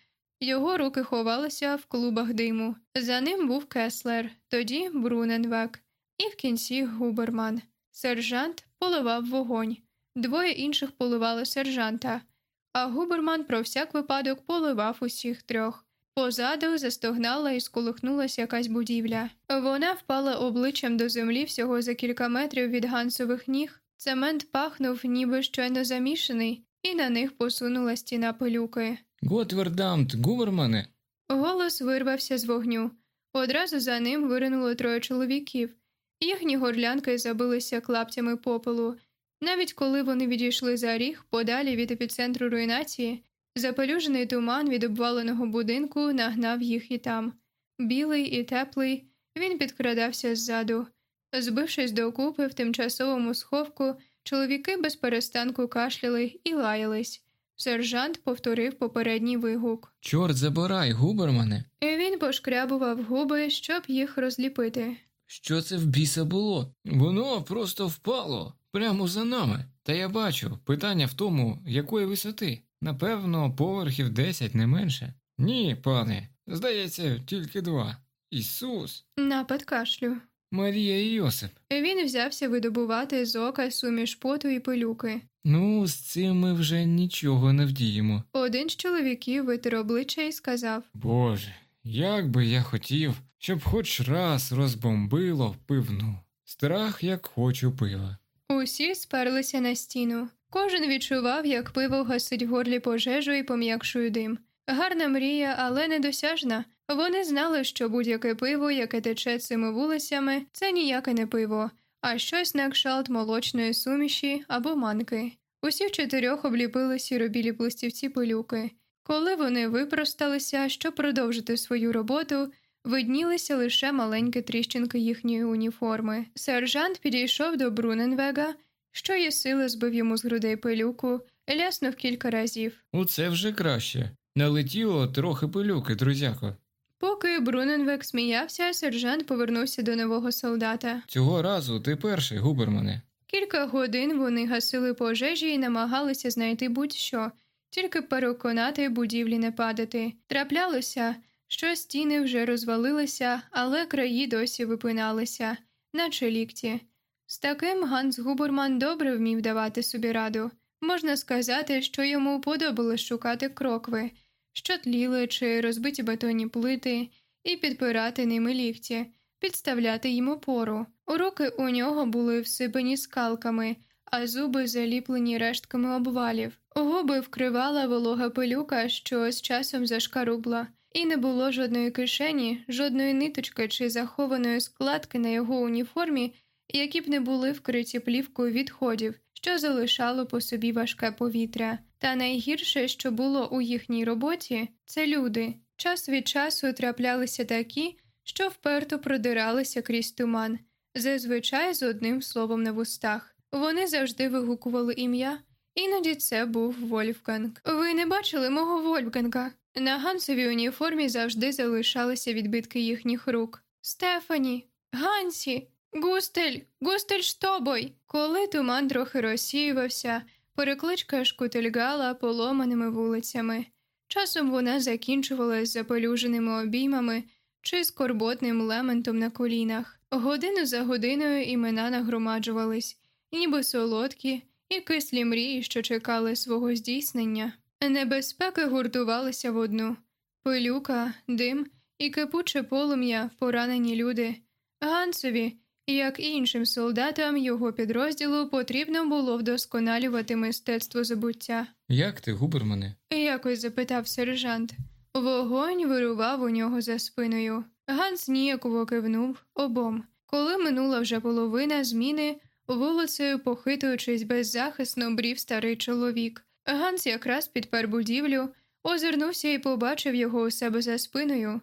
Його руки ховалися в клубах диму. За ним був Кеслер, тоді Бруненвек, і в кінці Губерман. Сержант поливав вогонь. Двоє інших поливали сержанта, а Губерман про всяк випадок поливав усіх трьох. Позаду застогнала і сколихнулася якась будівля. Вона впала обличчям до землі всього за кілька метрів від гансових ніг. Цемент пахнув, ніби щойно замішаний, і на них посунула стіна пилюки. Готвердамт, гувермане. Голос вирвався з вогню. Одразу за ним виринуло троє чоловіків. Їхні горлянки забилися клаптями попелу. Навіть коли вони відійшли за ріг, подалі від епіцентру руйнації, запелюжений туман від обваленого будинку нагнав їх і там. Білий і теплий, він підкрадався ззаду. Збившись докупи в тимчасовому сховку, чоловіки без перестанку кашляли і лаялись. Сержант повторив попередній вигук. Чорт забирай, губермане. І він пошкрябував губи, щоб їх розліпити. Що це в біса було? Воно просто впало прямо за нами. Та я бачу, питання в тому, якої висоти. Напевно, поверхів десять не менше. Ні, пане, здається, тільки два. Ісус, Напад кашлю. Марія і Йосип. Він взявся видобувати з ока суміш поту і пилюки. Ну, з цим ми вже нічого не вдіємо. Один з чоловіків витер обличчя і сказав Боже, як би я хотів, щоб хоч раз розбомбило пивну. Страх, як хочу пива. Усі сперлися на стіну. Кожен відчував, як пиво гасить в горлі пожежу і пом'якшує дим. Гарна мрія, але недосяжна. Вони знали, що будь-яке пиво, яке тече цими вулицями, це ніяке не пиво, а щось на кшалт молочної суміші або манки. Усі в чотирьох обліпили сіробілі пластівці пилюки. Коли вони випросталися, щоб продовжити свою роботу, виднілися лише маленькі тріщинки їхньої уніформи. Сержант підійшов до Бруненвега, що є сили збив йому з грудей пилюку, ляснув кілька разів. Оце вже краще. Налетіло трохи пилюки, друзяко. Поки Бруненвек сміявся, сержант повернувся до нового солдата. Цього разу ти перший, губермане. Кілька годин вони гасили пожежі і намагалися знайти будь-що, тільки переконати будівлі не падати. Траплялося, що стіни вже розвалилися, але краї досі випиналися, наче лікті. З таким Ганс Губерман добре вмів давати собі раду. Можна сказати, що йому подобалось шукати крокви, що тліли чи розбиті бетонні плити, і підпирати ними лікті, підставляти їм опору. Руки у нього були всипані скалками, а зуби заліплені рештками обвалів. Губи вкривала волога пилюка, що з часом зашкарубла, і не було жодної кишені, жодної ниточки чи захованої складки на його уніформі, які б не були вкриті плівкою відходів, що залишало по собі важке повітря. Та найгірше, що було у їхній роботі, це люди. Час від часу траплялися такі, що вперто продиралися крізь туман, зазвичай з одним словом на вустах. Вони завжди вигукували ім'я, іноді це був Вольфганг. Ви не бачили мого Вольфганга? На Гансовій уніформі завжди залишалися відбитки їхніх рук. Стефані, Гансі, Густель, Густель Штобой. Коли туман трохи розсіювався, перекличка шкутильгала поломаними вулицями. Часом вона закінчувалась запелюженими обіймами чи скорботним лементом на колінах. Годину за годиною імена нагромаджувались, ніби солодкі і кислі мрії, що чекали свого здійснення. Небезпеки гуртувалися в одну пилюка, дим і кипуче полум'я, поранені люди. Гансові, як і іншим солдатам його підрозділу, потрібно було вдосконалювати мистецтво забуття. Як ти, губермане? Якось запитав сержант. Вогонь вирував у нього за спиною. Ганс ніяково кивнув обом. Коли минула вже половина зміни, вулицею, похитуючись беззахисно, брів старий чоловік. Ганс якраз підпер будівлю, озирнувся і побачив його у себе за спиною.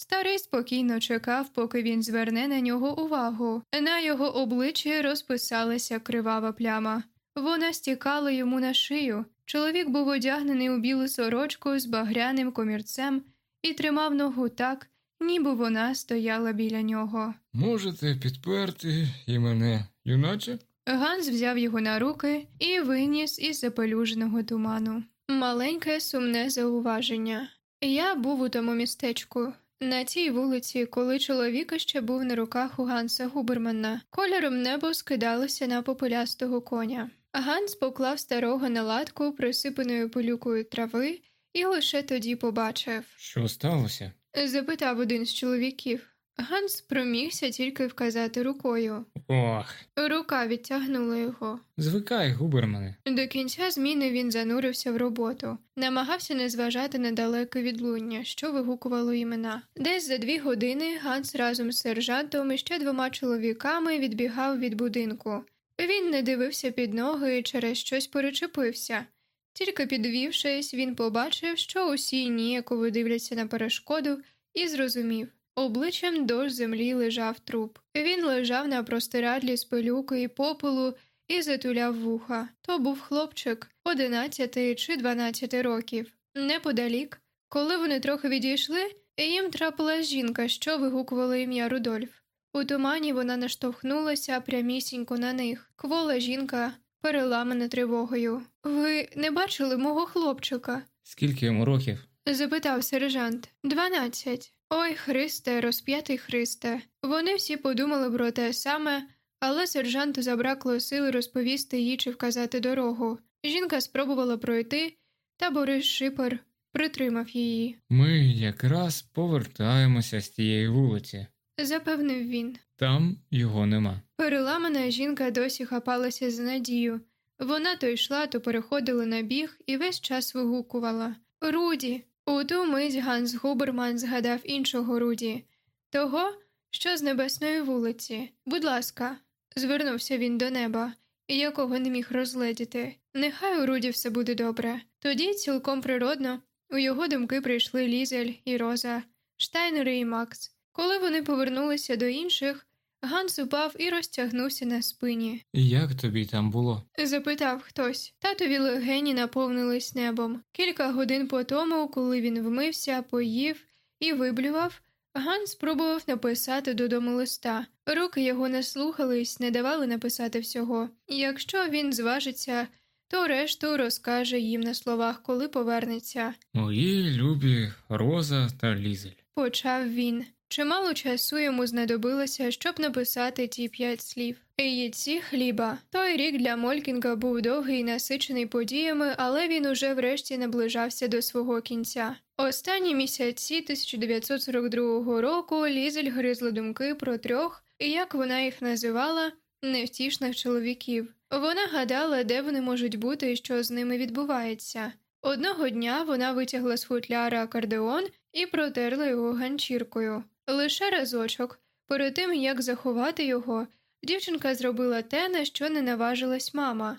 Старий спокійно чекав, поки він зверне на нього увагу. На його обличчі розписалася кривава пляма. Вона стікала йому на шию. Чоловік був одягнений у білу сорочку з багряним комірцем і тримав ногу так, ніби вона стояла біля нього. Можете підперти і мене, юначе? Ганс взяв його на руки і виніс із запелюженого туману. Маленьке сумне зауваження. Я був у тому містечку. На цій вулиці, коли чоловіка ще був на руках у Ганса Губермана, кольором небо скидалося на попелястого коня. Ганс поклав старого на латку, присипаною пилюкою трави, і лише тоді побачив. Що сталося? Запитав один з чоловіків. Ганс промігся тільки вказати рукою. Ох, Рука відтягнула його. звикай, губермане. До кінця зміни він занурився в роботу, намагався не зважати на далеке відлуння, що вигукувало імена. Десь за дві години Ганс разом з сержантом і ще двома чоловіками відбігав від будинку. Він не дивився під ноги і через щось перечепився. Тільки підвівшись, він побачив, що усі ніяково дивляться на перешкоду, і зрозумів. Обличчям до землі лежав труп. Він лежав на простирадлі з пилюки і попелу і затуляв вуха. То був хлопчик 11 чи 12 років. Неподалік, коли вони трохи відійшли, їм трапила жінка, що вигукувала ім'я Рудольф. У тумані вона наштовхнулася прямісінько на них. Квола жінка, переламана тривогою. Ви не бачили мого хлопчика? Скільки йому років? запитав сержант. Дванадцять. Ой, Христе, розп'ятий Христе. Вони всі подумали про те саме, але сержанту забракло сили розповісти їй чи вказати дорогу. Жінка спробувала пройти, та Борис Шипер притримав її. Ми якраз повертаємося з тієї вулиці. Запевнив він. Там його нема. Переламана жінка досі хапалася за надію. Вона то йшла, то переходила на біг і весь час вигукувала Руді. У ту мить Ганс Губерман згадав іншого Руді, того, що з небесної вулиці. Будь ласка, звернувся він до неба, якого не міг розгледіти. Нехай у Руді все буде добре. Тоді, цілком природно, у його думки прийшли Лізель і Роза, Штайнери і Макс. Коли вони повернулися до інших, Ганс упав і розтягнувся на спині. Як тобі там було? Запитав хтось. Татові легені наповнились небом. Кілька годин по тому, коли він вмився, поїв і виблював, Ганс спробував написати додому листа. Руки його не слухались, не давали написати всього. Якщо він зважиться, то решту розкаже їм на словах, коли повернеться. Мої любі Роза та Лізель. Почав він. Чимало часу йому знадобилося, щоб написати ті п'ять слів. Яйці хліба. Той рік для Молькінга був довгий і насичений подіями, але він уже врешті наближався до свого кінця. Останні місяці 1942 року Лізель гризла думки про трьох, і як вона їх називала, невтішних чоловіків. Вона гадала, де вони можуть бути і що з ними відбувається. Одного дня вона витягла з футляра акордеон і протерла його ганчіркою. Лише разочок, перед тим як заховати його, дівчинка зробила те, на що не наважилась мама.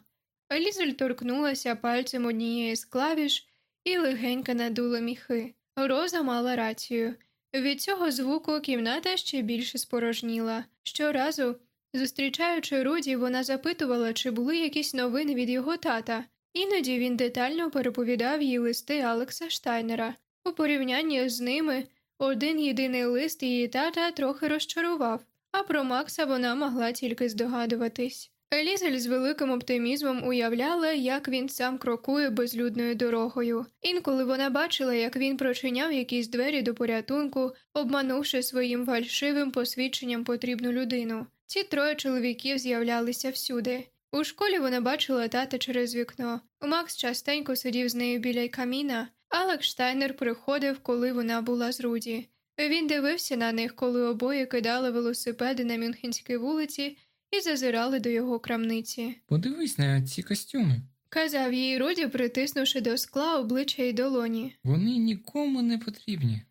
Лізель торкнулася пальцем однієї з клавіш і легенько надула міхи. Роза мала рацію. Від цього звуку кімната ще більше спорожніла. Щоразу, зустрічаючи Руді, вона запитувала, чи були якісь новини від його тата. Іноді він детально переповідав їй листи Алекса Штайнера. У порівнянні з ними один єдиний лист її тата трохи розчарував, а про Макса вона могла тільки здогадуватись. Елізель з великим оптимізмом уявляла, як він сам крокує безлюдною дорогою. Інколи вона бачила, як він прочиняв якісь двері до порятунку, обманувши своїм фальшивим посвідченням потрібну людину. Ці троє чоловіків з'являлися всюди. У школі вона бачила тата через вікно. Макс частенько сидів з нею біля каміна. Алекс Штайнер приходив, коли вона була з Руді. Він дивився на них, коли обоє кидали велосипеди на Мюнхенській вулиці і зазирали до його крамниці. Подивись на ці костюми. Казав їй Руді, притиснувши до скла обличчя й долоні. Вони нікому не потрібні.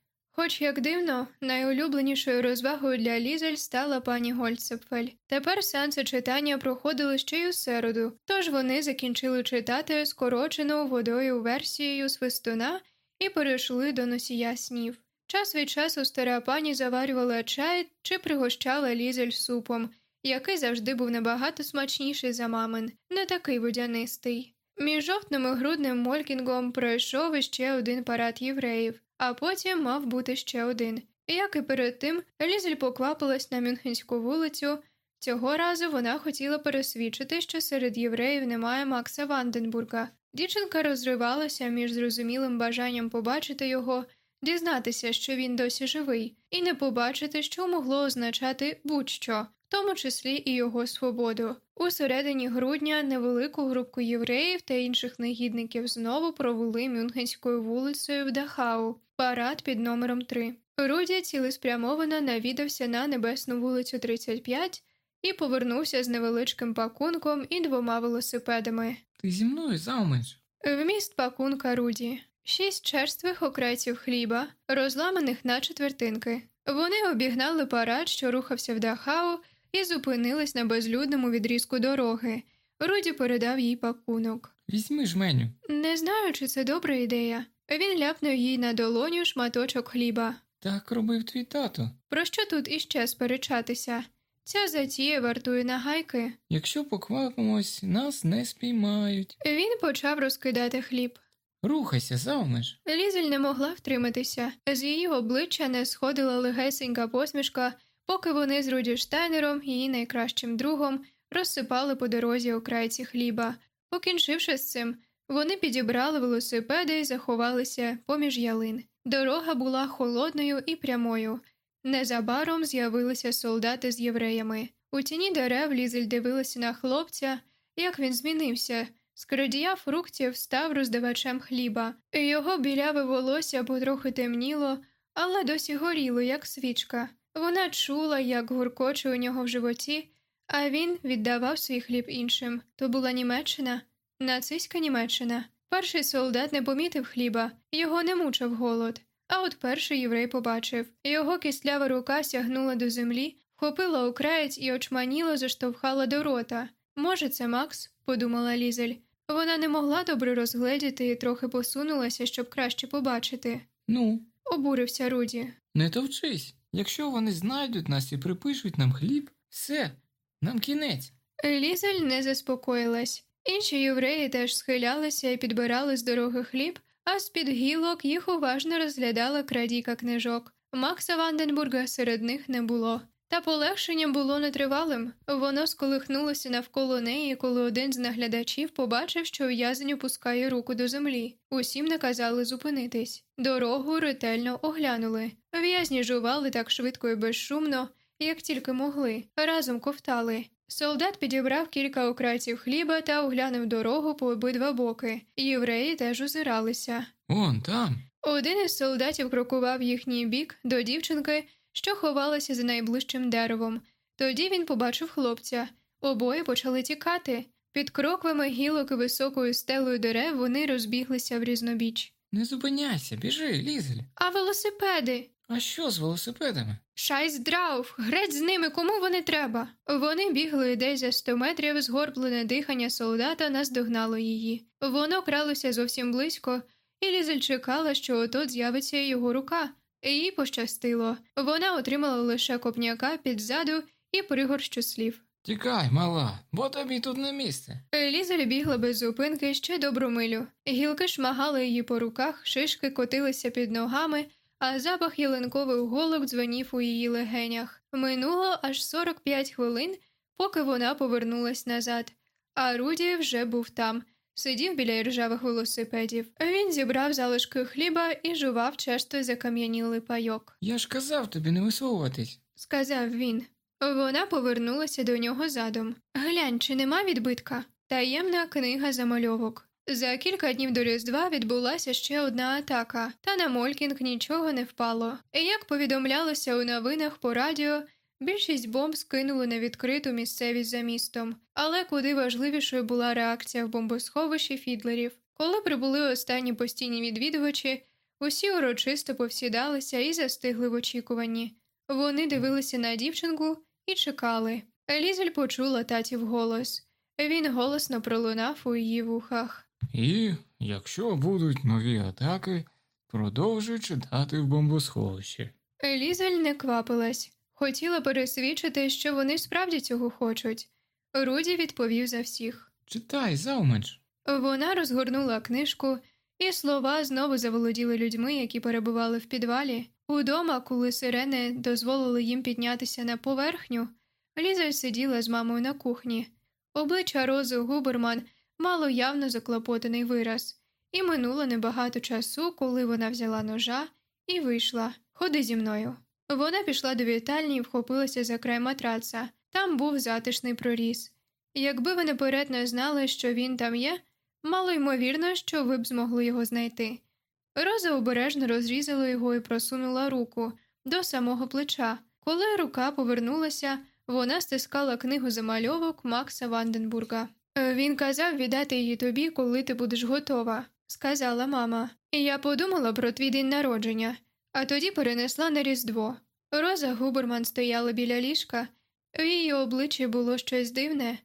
Хоч як дивно, найулюбленішою розвагою для Лізель стала пані Гольцепфель. Тепер сеанси читання проходили ще й у середу, тож вони закінчили читати скорочену водою версією свистуна і перейшли до носія снів. Час від часу стара пані заварювала чай чи пригощала Лізель супом, який завжди був набагато смачніший за мамин, не такий водянистий. Між жовтним і грудним Молькінгом пройшов іще один парад євреїв, а потім мав бути ще один. Як і перед тим, Лізель поквапилась на Мюнхенську вулицю. Цього разу вона хотіла пересвідчити, що серед євреїв немає Макса Ванденбурга. Дівчинка розривалася між зрозумілим бажанням побачити його, дізнатися, що він досі живий, і не побачити, що могло означати будь-що, тому числі і його свободу. У середині грудня невелику групку євреїв та інших негідників знову провели Мюнхенською вулицею в Дахау, парад під номером 3. Руді цілеспрямовано навідався на небесну вулицю 35 і повернувся з невеличким пакунком і двома велосипедами. Ти зі мною заумеч? Вміст пакунка Руді. Шість черствих окретів хліба, розламаних на четвертинки. Вони обігнали парад, що рухався в Дахау, і зупинились на безлюдному відрізку дороги. Руді передав їй пакунок. Візьми жменю. Не знаю, чи це добра ідея. Він ляпнув їй на долоню шматочок хліба. Так робив твій тато. Про що тут іще сперечатися? Ця затія вартує нагайки. Якщо поквапимось, нас не спіймають. Він почав розкидати хліб. Рухайся, заумеж. Лізель не могла втриматися. З її обличчя не сходила легесенька посмішка, поки вони з Руді Штайнером, її найкращим другом, розсипали по дорозі окрайці хліба. Покінчивши з цим, вони підібрали велосипеди і заховалися поміж ялин. Дорога була холодною і прямою. Незабаром з'явилися солдати з євреями. У тіні дерев Лізель дивилася на хлопця, як він змінився. З крадія фруктів став роздавачем хліба. Його біляве волосся потроху темніло, але досі горіло, як свічка. Вона чула, як гуркоче у нього в животі, а він віддавав свій хліб іншим. То була Німеччина, нацистська Німеччина. Перший солдат не помітив хліба, його не мучив голод. А от перший єврей побачив його кістлява рука сягнула до землі, вхопила окраєць і очманіло заштовхала до рота. Може, це Макс? подумала Лізель. Вона не могла добре розгледіти і трохи посунулася, щоб краще побачити. Ну, Обурився Руді. не товчись. Якщо вони знайдуть нас і припишуть нам хліб, все, нам кінець. Лізель не заспокоїлась. Інші євреї теж схилялися і підбирали з дороги хліб, а з-під гілок їх уважно розглядала крадіка книжок. Макса Ванденбурга серед них не було. Та полегшення було нетривалим. Воно сколихнулося навколо неї, коли один з наглядачів побачив, що в'язень опускає руку до землі. Усім наказали зупинитись. Дорогу ретельно оглянули. В'язні жували так швидко і безшумно, як тільки могли, разом ковтали. Солдат підібрав кілька окрайців хліба та оглянув дорогу по обидва боки. Євреї теж озиралися. Он там. Один із солдатів крокував їхній бік до дівчинки, що ховалася за найближчим деревом. Тоді він побачив хлопця. Обоє почали тікати. Під кроквами гілок і високою стелою дерев вони розбіглися в різнобіч. Не зупиняйся, біжи, лізель. А велосипеди? А що з велосипедами? Шайс драуф, греть з ними, кому вони треба. Вони бігли десь за сто метрів, згорблене дихання солдата наздогнало її. Воно кралося зовсім близько, і Лізель чекала, що отот з'явиться його рука. Їй пощастило. Вона отримала лише копняка підзаду і пригорщу слів. Тікай, мала, бо тобі тут не місце. Лізель бігла без зупинки ще добру милю. Гілки шмагали її по руках, шишки котилися під ногами, а запах ялинкових голок дзвонів у її легенях. Минуло аж 45 хвилин, поки вона повернулась назад. А Руді вже був там, сидів біля іржавих велосипедів. Він зібрав залишки хліба і жував чешто закам'янілий пайок. Я ж казав тобі не висовуватись. Сказав він. Вона повернулася до нього задом. Глянь, чи нема відбитка? Таємна книга замальовок. За кілька днів до Різдва відбулася ще одна атака, та на Молькінг нічого не впало. І як повідомлялося у новинах по радіо, більшість бомб скинули на відкриту місцевість за містом, але куди важливішою була реакція в бомбосховищі Фідлерів. Коли прибули останні постійні відвідувачі, усі урочисто повсідалися і застигли в очікуванні. Вони дивилися на дівчинку і чекали. Лізель почула татів голос. Він голосно пролунав у її вухах. І, якщо будуть нові атаки, продовжуй читати в бомбосховищі. Лізель не квапилась. Хотіла пересвідчити, що вони справді цього хочуть. Руді відповів за всіх. Читай, завмач. Вона розгорнула книжку, і слова знову заволоділи людьми, які перебували в підвалі. Удома, коли сирени дозволили їм піднятися на поверхню, Ліза сиділа з мамою на кухні. Обличчя Рози Губерман мало явно заклопотаний вираз, і минуло небагато часу, коли вона взяла ножа і вийшла. Ходи зі мною. Вона пішла до вітальні і вхопилася за край матраца. Там був затишний проріз. Якби ви напередно знали, що він там є, мало ймовірно, що ви б змогли його знайти. Роза обережно розрізала його і просунула руку до самого плеча. Коли рука повернулася, вона стискала книгу замальовок Макса Ванденбурга. Він казав віддати її тобі, коли ти будеш готова, сказала мама. І я подумала про твій день народження, а тоді перенесла на Різдво. Роза Губерман стояла біля ліжка, в її обличчі було щось дивне,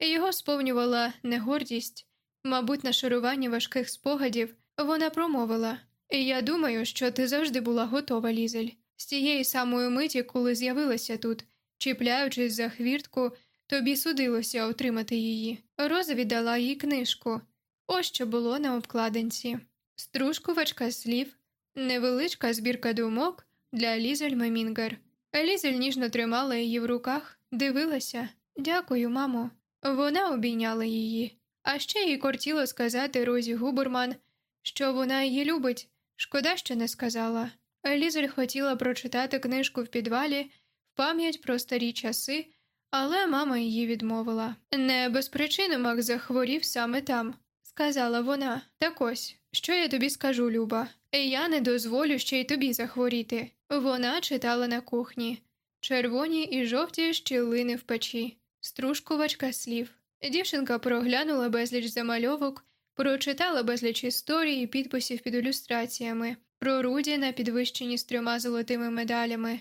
його сповнювала негордість, мабуть, нашарування важких спогадів. Вона промовила Я думаю, що ти завжди була готова, Лізель, з тієї самої миті, коли з'явилася тут, чіпляючись за хвіртку, тобі судилося отримати її. Роза віддала їй книжку. Ось що було на обкладинці стружкувачка слів, невеличка збірка думок для Лізель Мемінгер. Лізель ніжно тримала її в руках, дивилася. Дякую, мамо. Вона обійняла її. А ще їй кортіло сказати Розі Губерман, що вона її любить. Шкода, що не сказала. Лізель хотіла прочитати книжку в підвалі в пам'ять про старі часи, але мама її відмовила. Не без причини Мак захворів саме там, сказала вона. Так ось, що я тобі скажу, Люба. Я не дозволю ще й тобі захворіти. Вона читала на кухні червоні і жовті щілини в печі, стружкувачка слів. Дівчинка проглянула безліч замальовок, прочитала безліч історій і підписів під ілюстраціями, про Руді на підвищенні з трьома золотими медалями,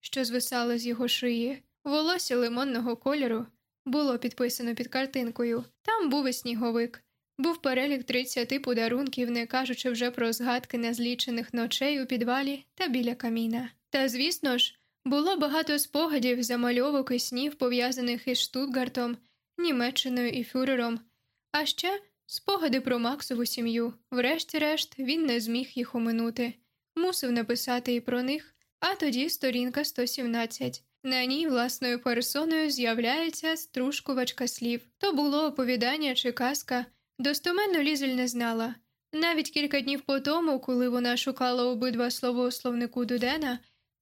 що звисали з його шиї. Волосся лимонного кольору було підписано під картинкою. Там був і сніговик. Був перелік 30 подарунків, не кажучи вже про згадки незлічених ночей у підвалі та біля каміна. Та, звісно ж, було багато спогадів, замальовок і снів, пов'язаних із Штутгартом, Німеччиною і Фюрером, а ще спогади про Максову сім'ю. Врешті-решт, він не зміг їх оминути, мусив написати і про них, а тоді сторінка 117. На ній власною персоною з'являється стружкувачка слів. То було оповідання чи казка. Достоменно Лізель не знала. Навіть кілька днів по тому, коли вона шукала обидва слова у словнику Дудена,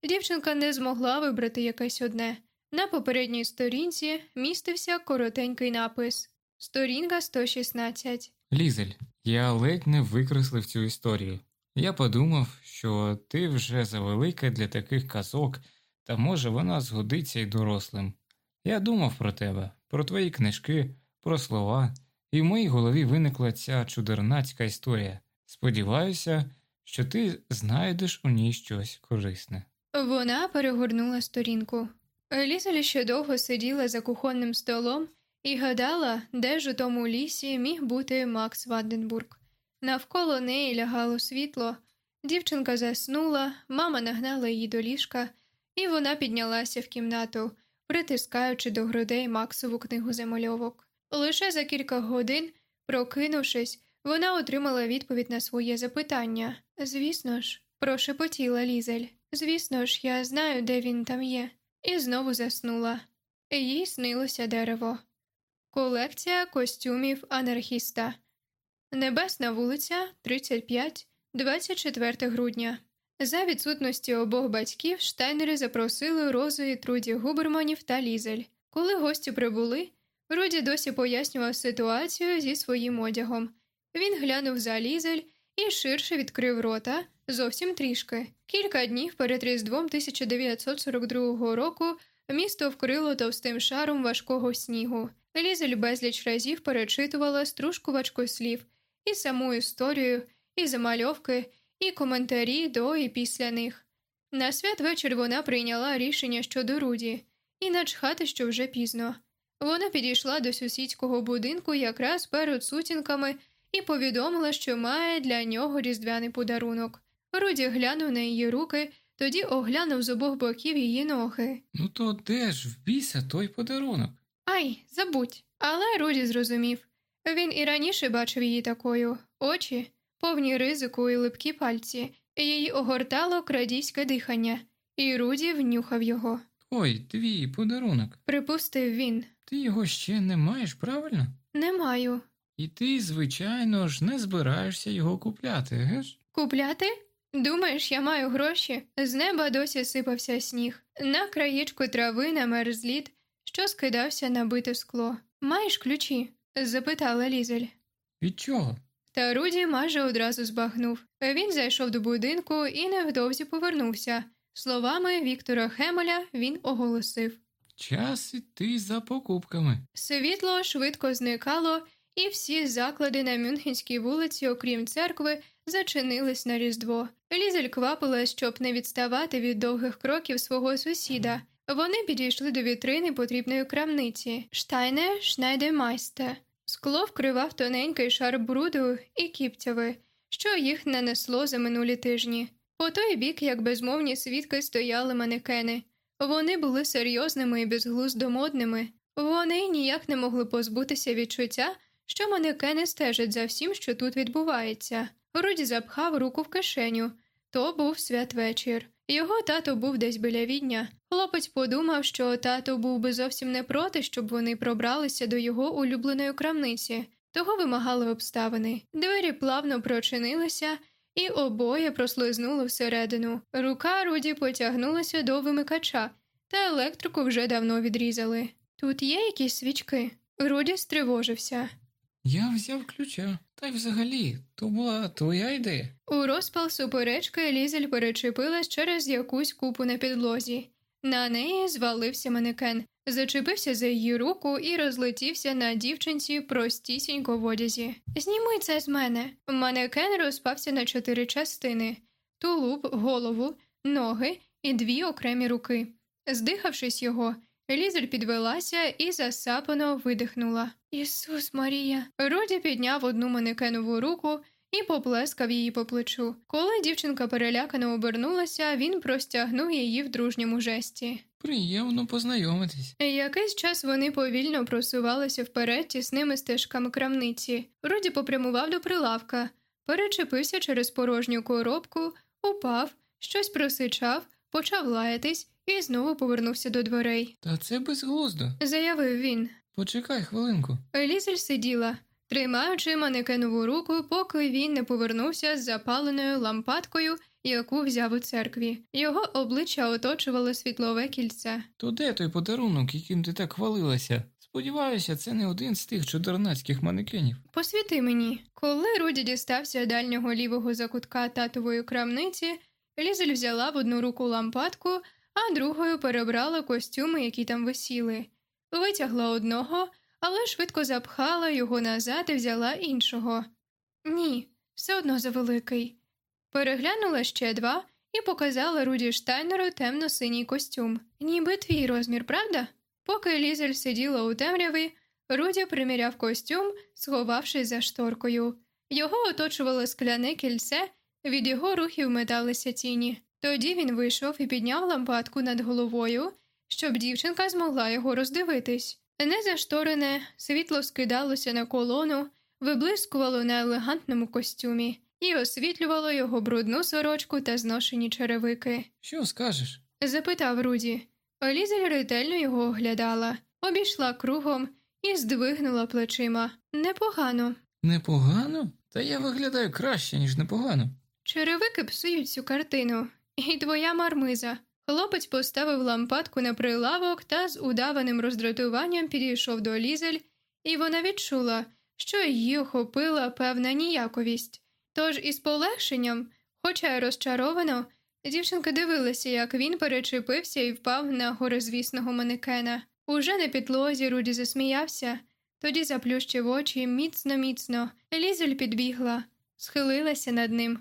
дівчинка не змогла вибрати якесь одне. На попередній сторінці містився коротенький напис Сторінка 116. Лізель, я ледь не викреслив цю історію. Я подумав, що ти вже завелика для таких казок, та може вона згодиться й дорослим. Я думав про тебе, про твої книжки, про слова і в моїй голові виникла ця чудернацька історія. Сподіваюся, що ти знайдеш у ній щось корисне. Вона перегорнула сторінку. Лізель ще довго сиділа за кухонним столом і гадала, де ж у тому лісі міг бути Макс Ванденбург. Навколо неї лягало світло, дівчинка заснула, мама нагнала її до ліжка, і вона піднялася в кімнату, притискаючи до грудей Максову книгу замальовок. Лише за кілька годин, прокинувшись, вона отримала відповідь на своє запитання. Звісно ж, прошепотіла Лізель. Звісно ж, я знаю, де він там є, і знову заснула. Їй снилося дерево. Колекція костюмів анархіста. Небесна вулиця 35, 24 грудня. За відсутності обох батьків штайнери запросили Розу і Труді Губерманів та Лізель. Коли гості прибули, Руді досі пояснював ситуацію зі своїм одягом. Він глянув за лізель і ширше відкрив рота зовсім трішки. Кілька днів перед Різдвом 1942 року місто вкрило товстим шаром важкого снігу. Лізель безліч разів перечитувала стружкувачку слів і саму історію, і замальовки, і коментарі до і після них. На святвечір вона прийняла рішення щодо Руді і начхати, що вже пізно. Вона підійшла до сусідського будинку якраз перед сутінками і повідомила, що має для нього різдвяний подарунок. Руді глянув на її руки, тоді оглянув з обох боків її ноги. Ну то де ж в біса той подарунок? Ай, забудь. Але Руді зрозумів. Він і раніше бачив її такою очі, повні ризику і липкі пальці, її огортало крадійське дихання, і Руді внюхав його. Ой, твій подарунок. Припустив він. Ти його ще не маєш, правильно? Не маю. І ти, звичайно ж, не збираєшся його купляти, геш? Купляти? Думаєш, я маю гроші? З неба досі сипався сніг. На краєчку трави намерз лід, що скидався на бите скло. Маєш ключі? запитала Лізель. Від чого? Та Руді майже одразу збагнув. Він зайшов до будинку і невдовзі повернувся. Словами Віктора Хемеля він оголосив. Час іти за покупками. Світло швидко зникало, і всі заклади на Мюнхенській вулиці, окрім церкви, зачинились на Різдво. Лізель квапилась, щоб не відставати від довгих кроків свого сусіда. Вони підійшли до вітрини потрібної крамниці Штайне Шнайдемайсте. Скло вкривав тоненький шар бруду і кіптяви, що їх нанесло за минулі тижні. По той бік, як безмовні свідки, стояли манекени. Вони були серйозними і безглуздо модними. Вони ніяк не могли позбутися відчуття, що манекени стежать за всім, що тут відбувається. Руді запхав руку в кишеню. То був святвечір. Його тато був десь біля відня. Хлопець подумав, що тато був би зовсім не проти, щоб вони пробралися до його улюбленої крамниці. Того вимагали обставини. Двері плавно прочинилися, і обоє прослизнули всередину. Рука Руді потягнулася до вимикача, та електрику вже давно відрізали. Тут є якісь свічки. Руді стривожився. Я взяв ключа. Та й взагалі, то була твоя ідея. У розпал суперечки Лізель перечепилась через якусь купу на підлозі. На неї звалився манекен, зачепився за її руку і розлетівся на дівчинці простісінько в одязі. Зніми це з мене. Манекен розпався на чотири частини: тулуб, голову, ноги і дві окремі руки. Здихавшись його, Лізель підвелася і засапано видихнула. Ісус Марія. Роді підняв одну манекенову руку і поплескав її по плечу. Коли дівчинка перелякано обернулася, він простягнув її в дружньому жесті. Приємно познайомитись. Якийсь час вони повільно просувалися вперед тісними стежками крамниці. Роді попрямував до прилавка, перечепився через порожню коробку, упав, щось просичав, почав лаятись і знову повернувся до дверей. Та це безглуздо. Заявив він. Почекай хвилинку. Лізель сиділа, тримаючи манекенову руку, поки він не повернувся з запаленою лампадкою, яку взяв у церкві. Його обличчя оточувало світлове кільце. То де той подарунок, яким ти так хвалилася? Сподіваюся, це не один з тих чудернацьких манекенів. Посвіти мені. Коли Руді дістався дальнього лівого закутка татової крамниці, Лізель взяла в одну руку лампадку, а другою перебрала костюми, які там висіли. Витягла одного, але швидко запхала його назад і взяла іншого. Ні, все одно завеликий. Переглянула ще два і показала Руді Штайнеру темно-синій костюм. Ніби твій розмір, правда? Поки Лізель сиділа у темряві, Руді приміряв костюм, сховавшись за шторкою. Його оточувало скляне кільце, від його рухів металися тіні. Тоді він вийшов і підняв лампадку над головою, щоб дівчинка змогла його роздивитись. Незашторене світло скидалося на колону, виблискувало на елегантному костюмі і освітлювало його брудну сорочку та зношені черевики. Що скажеш? Запитав Руді. Лізель ретельно його оглядала, обійшла кругом і здвигнула плечима. Непогано. Непогано? Та я виглядаю краще, ніж непогано. Черевики псують цю картину. І твоя мармиза. Хлопець поставив лампадку на прилавок та з удаваним роздратуванням підійшов до Лізель, і вона відчула, що її охопила певна ніяковість. Тож із полегшенням, хоча й розчаровано, дівчинка дивилася, як він перечепився і впав на горизвісного манекена. Уже на підлозі Руді засміявся, тоді заплющив очі міцно, міцно. Лізель підбігла, схилилася над ним.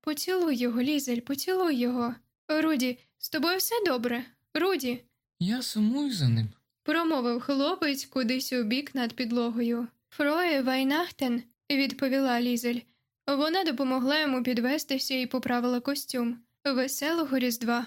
Поцілуй його, Лізель, поцілуй його. Руді, з тобою все добре? Руді, Я сумую за ним. промовив хлопець кудись у бік над підлогою. Фроє Вайнахтен, відповіла Лізель. Вона допомогла йому підвестися і поправила костюм. Веселого Різдва!